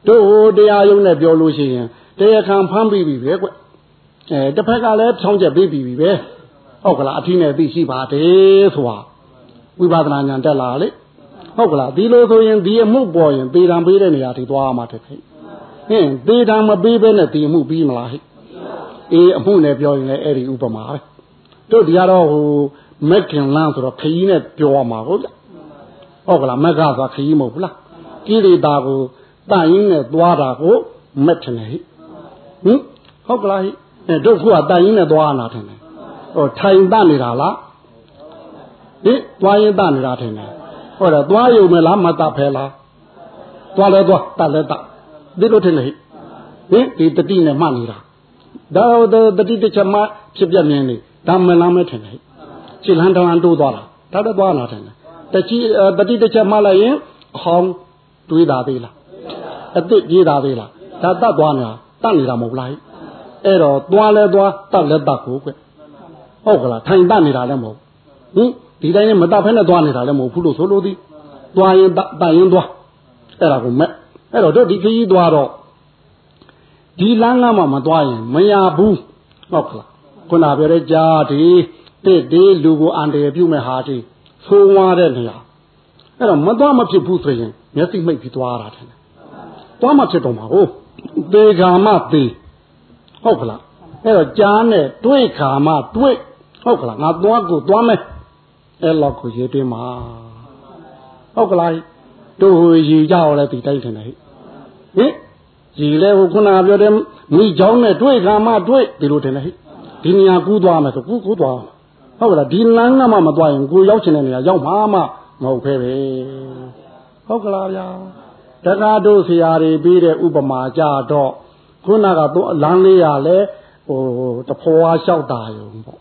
တို့တရားယုံနဲ့ပြောလို့ရှိရင်တရားခံဖမ်းပြီးပြီပဲကွအဲတစ်ဖက်ကလည်းဖြောင်းချက်ပြီးပြီပဲဟုတ်ကလားအထီးနဲ့သိရှိပါတယ်ဆိုတာဝိပဿနာဉာဏ်တက်လာလေဟုတ်ကလားဒီလိုဆိုရင်ဒီအမှုပေါ်ရင်ပေတံပေးတဲ့နေရာထိသွားမှာတဲ့ခင် ဟင်ပေတံမပေးဘဲနဲ့ဒီအမှုပြီးမလားဟဲ့အေးအမှုနဲ့ပြောရင်လည်းအဲ့ဒီဥပမာပဲတို့ဒီကတော့ဟိုမက်ခင်လန်းဆိုတော့ခရီးနဲ့ပြောရမှာဟုတ်လားဟုတ်ကလားမက်ကဆိုခရီးမဟုတ်ဘူးလားကိလေသာကိုတန်ရင်းနဲ့သွားတာကိုမက်ထနေဟိဟင်ဟုတ်ကလားဟိအဲတို့ခုကတန်ရင်းနဲ့သွားနာထင်တယ်ဟိုထိုင်တနေတာလားဟင်သွားရင်တနေတာထင်တယ်ဟုတ်တယ်သွားယုံမလားမတဖဲလားသွားလဲသွားတလဲတ ဒီလိုထင်တယ်ဟိဟင်ဒီတတိနဲ့မှတ်နေတာဒါတော့တတိတစ်ချက်မှဖြစ်ပြမြင်နေဒါမလားမထင်တယ်ခြေလန်းတောင်းတိုးသွားတာဒါတော့သွားနာထင်တယ်တတိတတိတစ်ချက်မှလိုက်ရင်အဟောင်းတွေးတာသေးလားအစ်စ်ပြေးတာသေးလားဒါတတ်သွားနေတာတတ်နေတာမဟုတ်လားအဲ့တော့သွားလဲသွားတတ်လဲတတ်ကိုကွဟုတ်ကလားထိုင်တတ်နေတာလည်းမဟုတ်ဟင်ဒီတိုင်းနဲ့မတတ်ဖဲနဲ့သွားနေတာလည်းမဟုတ်ဘူးလို့ဆိုလို့သည်သွားရင်တတ်ရင်သွားအဲ့ဒါကိုမဲ့ အဲ့တော့တို့ဒီခကြီးသွားတော့ဒီလမ်းကမှမသွားရင်မရဘူးဟုတ်ကလားခုနပြောတဲ့ကြားဒီတစ်ဒီလူကိုအန္တရာယ်ပြုမဲ့ဟာဒီသိုးဝါတဲ့နေရာအဲ့တော့မသွားမဖြစ်ဘူးဆိုရင်မျက်စိမိတ်ပြီးသွားတာတယ်သွားမှဖြစ်တော့မှာဟုတ်သေခါမှသေဟုတ်ကလားအဲ့တော့ကြားနဲ့တွေးခါမှတွေးဟုတ်ကလားငါသွားကိုသွားမယ်အဲ့လောက်ကိုရေးတင်းမှာဟုတ်ကလားတို့ဟိုရီကြရောလဲဒီတိုက်ထင်တယ် ဟိဟင်ရီလဲဟိုခုနပြောတဲ့မိเจ้าနဲ့တွေ့ခါမှတွေ့ဒီလိုထင်တယ်ဟိဒီနေရာကူးသွားမယ်ဆိုကူးကူးသွားဟုတ်ကလားဒီလမ်းကမှမသွားရင်ကိုရောက်ချင်တဲ့နေရာရောက်မှာမှမဟုတ်ဖဲပဲဟုတ်ကလားဗျာတက္ကတို့ဆရာတွေပြီးတဲ့ဥပမာကြတော့ခုနကတော့လမ်းလေးရလဲဟိုတဖော်ဝါလျှောက်တာယုံပေါ့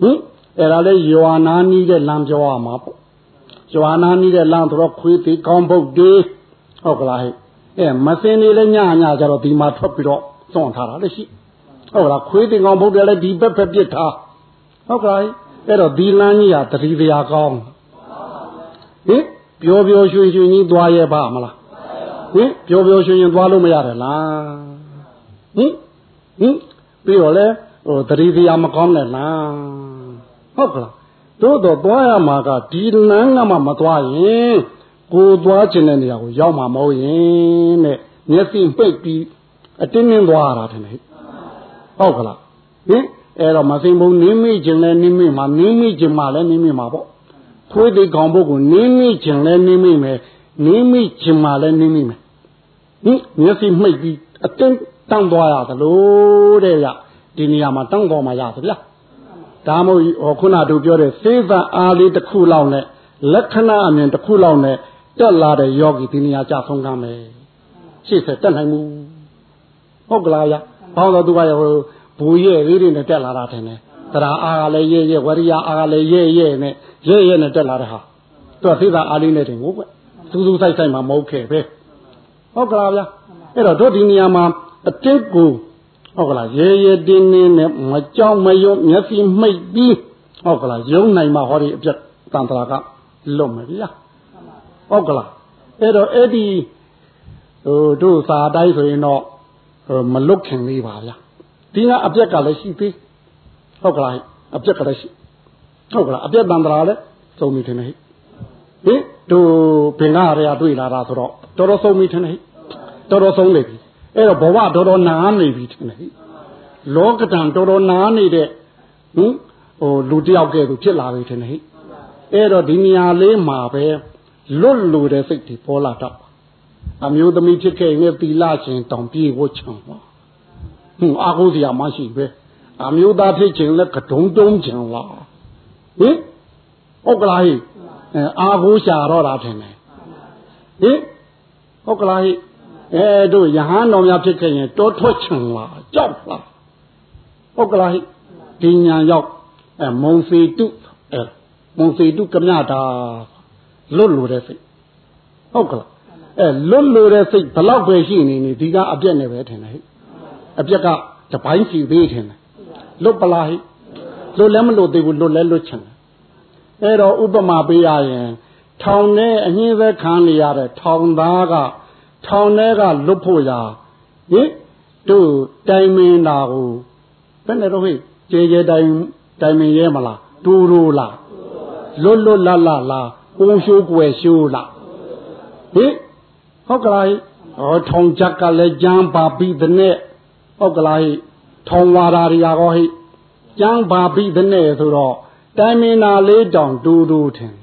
ဟင်အဲ့ဒါလေးယွာနာနီးတဲ့လမ်းပြောရမှာပေါ့ယွာနာနီးတဲ့လမ်းတော့ခွေးသေးကောင်းပုတ်တေးဟုတ်ကလားဟဲ့ အဲမစင်းလေးလည်းညညကြတော့ဒီမှာထွက်ပြီးတော့စွန့်ထားတာလည်းရှိဟုတ်လားခွေးသေးကောင်းပုတ်တယ်လည်းဒီဘက်ဘက်ပြစ်ထားဟုတ်ကလားအဲ့တော့ဒီလမ်းကြီးဟာတတိတရားကောင်းဟင်ပျော်ပျော်ရွှင်ရွှင်ကြီးသွားရဲ့ပါမလားဟင်ပျော်ပျော်ရွှင်ရွှင်သွားလို့မရတယ်လားဟင်ဟင်ပြီးတော့လဲဟိုတတိတရားမကောင်းနဲ့လားဟုတ်ကလားတို့တော့သွားရမှာကဒီလမ်းကမှမသွားရင် ကိုသွားခြင်းတဲ့နေရာကိုရောက်မှာမဟုတ်ရင်တဲ့မျက်စိပိတ်ပြီးအတင်းတင်းသွားရတာတယ်ဟုတ်ကလားဟင်အဲ့တော့မသိဘုံနင်းမိခြင်းလဲနင်းမိမှာနင်းမိခြင်းမှလည်းနင်းမိမှာပေါ့ခွေးသေးကောင်ပုဂ္ဂိုလ်နင်းမိခြင်းလဲနင်းမိမယ်နင်းမိခြင်းမှလည်းနင်းမိမယ်ဟင်မျက်စိမှိတ်ပြီးအတင်းတန်းသွားရသလိုတဲ့ရဒီနေရာမှာတန်းသွားမှရသဗျာဒါမို့ဟောခုနတို့ပြောတဲ့စေသအားလေးတစ်ခုလောက်နဲ့လက္ခဏာအမြင်တစ်ခုလောက်နဲ့ တက်လာတဲ့ယောဂီဒီနေရာကြဆုံးကမယ်ရှေ့ဆက်တက်နိုင်မှုဟုတ်ကလားဗျဘောင်းတော်သူကဟိုဘူရဲ့လေးတွေနဲ့တက်လာတာထင်တယ်တရားအားကလည်းရဲ့ရဲ့ဝရိယအားကလည်းရဲ့ရဲ့နဲ့ရဲ့ရဲ့နဲ့တက်လာတဲ့ဟာသူကစေသအားလေးနဲ့တင်ကိုကွစူးစူးဆိုင်ဆိုင်မှာမဟုတ်ခဲ့ပဲဟုတ်ကလားဗျအဲ့တော့တို့ဒီနေရာမှာအတိတ်ကိုဟုတ်ကလားရေရေတင်းတင်းနဲ့မကြောက်မရွံ့မျက်စိမှိတ်ပြီးဟုတ်ကလားယုံနိုင်မှာဟောဒီအပြတ်တန်တရာကလွတ်မယ်ဗျာ ဟုတ်ကလားအဲ့တော့အဲ့ဒီဟိုတို့စာတိုင်းဆိုရင်တော့မလွတ်ခင်လေးပါဗျာဒီကအပြက်ကလည်းရှိသေးဟုတ်ကလားအပြက်ကလည်းရှိဟုတ်ကလားအပြက်တန်တရာလည်းစုံပြီထင်တယ်ဟိဟင်တို့ဘင်္ဂရရတွေ့လာတာဆိုတော့တော်တော်ဆုံးပြီထင်တယ်ဟိတော်တော်ဆုံးနေပြီအဲ့တော့ဘဝတော်တော်နာနေပြီထင်တယ်လောကတန်တော်တော်နာနေတဲ့ဟင်ဟိုလူတယောက်ကဲသူဖြစ်လာပြီထင်တယ်ဟိအဲ့တော့ဒီနေရာလေးမှာပဲ လွတ်လို့တဲ့စိတ်တွေပေါ်လာတော့အမျိုးသမီးဖြစ်ခဲ့ရင်သီလရှင်တောင်ပြေဝတ်ချံပါဟင်အာဟုစရာမရှိပဲအမျိုးသားဖြစ်ခြင်းလဲကတုံးတုံးခြင်းလားဟင်ဟုတ်ကလားဟိအာဟုရှာတော့တာထင်တယ်ဟင်ဟုတ်ကလားဟိအဲတို့ယဟန်တော်များဖြစ်ခဲ့ရင်တောထွက်ချင်လားကြောက်လားဟုတ်ကလားဒီညာရောက်အဲမုံစီတုအဲမုံစီတုကမြတာ လွတ်လို့တဲ့စိတ်ဟုတ်ကလားအဲလွတ်လို့တဲ့စိတ်ဘလောက်ပဲရှိနေနေဒီကအပြက်နဲ့ပဲထင်တယ်ဟဲ့အပြက်ကတပိုင်းစီသေးထင်တယ်လွတ်ပလားဟဲ့လွတ်လည်းမလွတ်သေးဘူးလွတ်လည်းလွတ်ချင်တယ်အဲတော့ဥပမာပေးရရင်ထောင်ထဲအငင်းပဲခံနေရတဲ့ထောင်သားကထောင်ထဲကလွတ်ဖို့ရာဟင်တို့တိုင်မင်းတာကိုဘယ်နဲ့တော့ဟိကျေကျေတိုင်တိုင်မင်းရဲမလားတူတူလားလွတ်လွတ်လတ်လတ်လား ကိုရှိုးကွယ်ရှိုးလားဟင်ဟုတ်ကလားဟောထောင်ချက်ကလည်းကြမ်းပါပြီတဲ့နဲ့ဟုတ်ကလားထောင်ဝါရာတွေရောဟိကြမ်းပါပြီတဲ့နဲ့ဆိုတော့တိုင်မင်းနာလေးတောင်တူတူထင်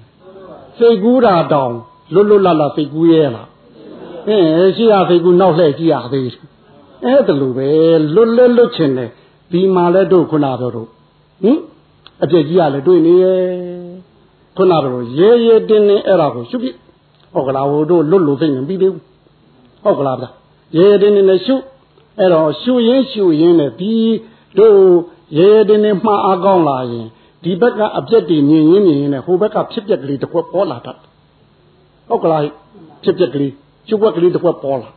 စိတ်ကူးတာတောင်လွတ်လွတ်လတ်လတ်စိတ်ကူးရဲလားအင်းရှိရစိတ်ကူနောက်လှည့်ကြည့်ရသေးအဲ့ဒါလိုပဲလွတ်လွတ်လွတ်ချင်တယ်ဒီမှာလဲတို့ခုနပြောတို့ဟင်အပြည့်ကြီးရလဲတွေ့နေရဲ့ ခုနကတော့ရဲရဲတင်းတင်းအဲ့ဒါကိုရှုပြဟုတ်ကလားဟိုတို့လွတ်လို့သိနေပြီးသေးဘူးဟုတ်ကလားဗျရဲရဲတင်းတင်းနဲ့ရှုအဲ့တော့ရှုရင်းရှုရင်းနဲ့ဒီတို့ရဲရဲတင်းတင်းမှားအားကောင်းလာရင်ဒီဘက်ကအပြက်တွေမြင်ရင်းမြင်ရင်းနဲ့ဟိုဘက်ကဖြစ်ပျက်ကလေးတစ်ခွက်ပေါ်လာတတ်ဟုတ်ကလားဖြစ်ပျက်ကလေးရှုပ်ွက်ကလေးတစ်ခွက်ပေါ်လာ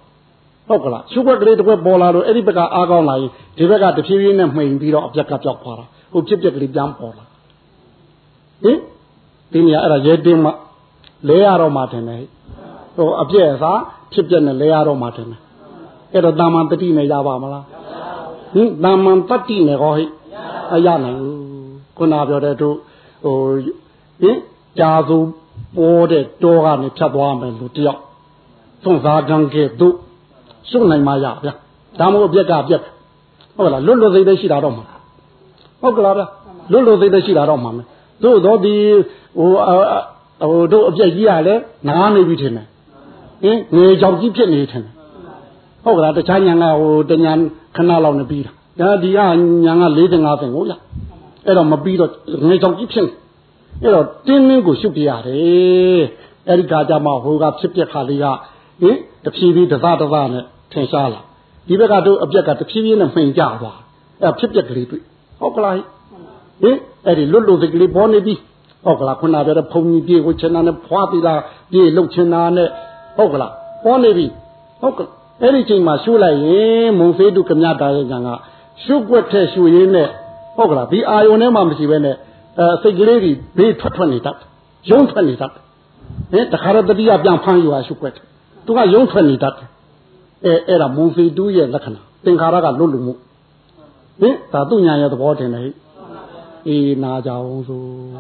ဟုတ်ကလားရှုပ်ွက်ကလေးတစ်ခွက်ပေါ်လာတော့အဲ့ဒီဘက်ကအားကောင်းလာရင်ဒီဘက်ကတဖြည်းဖြည်းနဲ့မှိန်ပြီးတော့အပြက်ကပြောက်သွားတာဟိုဖြစ်ပျက်ကလေးပြန်ပေါ်လာဟင် ဒီနေရာအဲ့ဒါရဲတင်းမှလဲရတော့မှတင်တယ်ဟိုအပြက်စားဖြစ်ပျက်နဲ့လဲရတော့မှတင်တယ်အဲ့တော့တာမန်တတိနဲ့ရပါမလားဟင်တာမန်တတိနဲ့ဟောဟိအရနိုင်ဘူးခုနပြောတဲ့တို့ဟိုဟင်ကြာစုပေါ်တဲ့တောကနေဖြတ်သွားမယ်လူတယောက်သွန်စားကံကဲ့သို့စွန့်နိုင်မှရဗျာဒါမို့အပြက်ကပြက်ဟုတ်လားလွတ်လွတ်စိတ်လေးရှိတာတော့မှာဟုတ်ကလားဗျာဟလွတ်လွတ်သေးသေးရှိတာတော့မှမယ် သို့တော့ဒီဟိုဟိုတို့အပြက်ကြီးရလဲနားနေပြီထင်တယ်ဟင်ငွေကြောင်ကြီးဖြစ်နေထင်တယ်ဟုတ်ကလားတခြားညာကဟိုတညာခဏလောက်နေပြီးတာဒါဒီကညာက၄၅ပင်ကိုရအဲ့တော့မပြီးတော့ငွေကြောင်ကြီးဖြစ်အဲ့တော့တင်းတင်းကိုရှုပ်ပြရတယ်အဲ့ဒီကကြမှာဟိုကဖြစ်ပြက်ခါလေးကဟင်တဖြည်းဖြည်းတစတစနဲ့ထင်ရှားလာဒီဘက်ကတို့အပြက်ကတဖြည်းဖြည်းနဲ့မှင်ကြသွားအဲ့ဖြစ်ပြက်ကလေးတွေ့ဟုတ်ကလား ဟင်အဲ့ဒီလွတ်လွတ်စကလေးပေါ်နေပြီဟုတ်ကလားခုနပြောတဲ့ဖုံကြီးပြေကိုချင်တာနဲ့ဖွာသီလာပြေလှုပ်ချင်တာနဲ့ဟုတ်ကလားပေါ်နေပြီဟုတ်ကဲ့အဲ့ဒီချိန်မှာရှုလိုက်ရင်မုံဖေးတုကမြတာရဲ့ညာကရှုွက်တဲ့ရှုရင်းနဲ့ဟုတ်ကလားဒီအာယုန်ထဲမှာမရှိဘဲနဲ့အဲစိတ်ကလေးတွေဘေးထွက်ထွက်နေတတ်ရုံးထွက်နေတတ်ဟင်တခါတော့တတိယပြန်ဖမ်းယူရရှုွက်တယ်သူကရုံးထွက်နေတတ်တယ်အဲအဲ့ဒါမုံဖေးတုရဲ့လက္ခဏာသင်္ခါရကလွတ်လူမှုဟင်ဒါသူညာရဲ့သဘောတင်တယ်ဟိ إنا 红书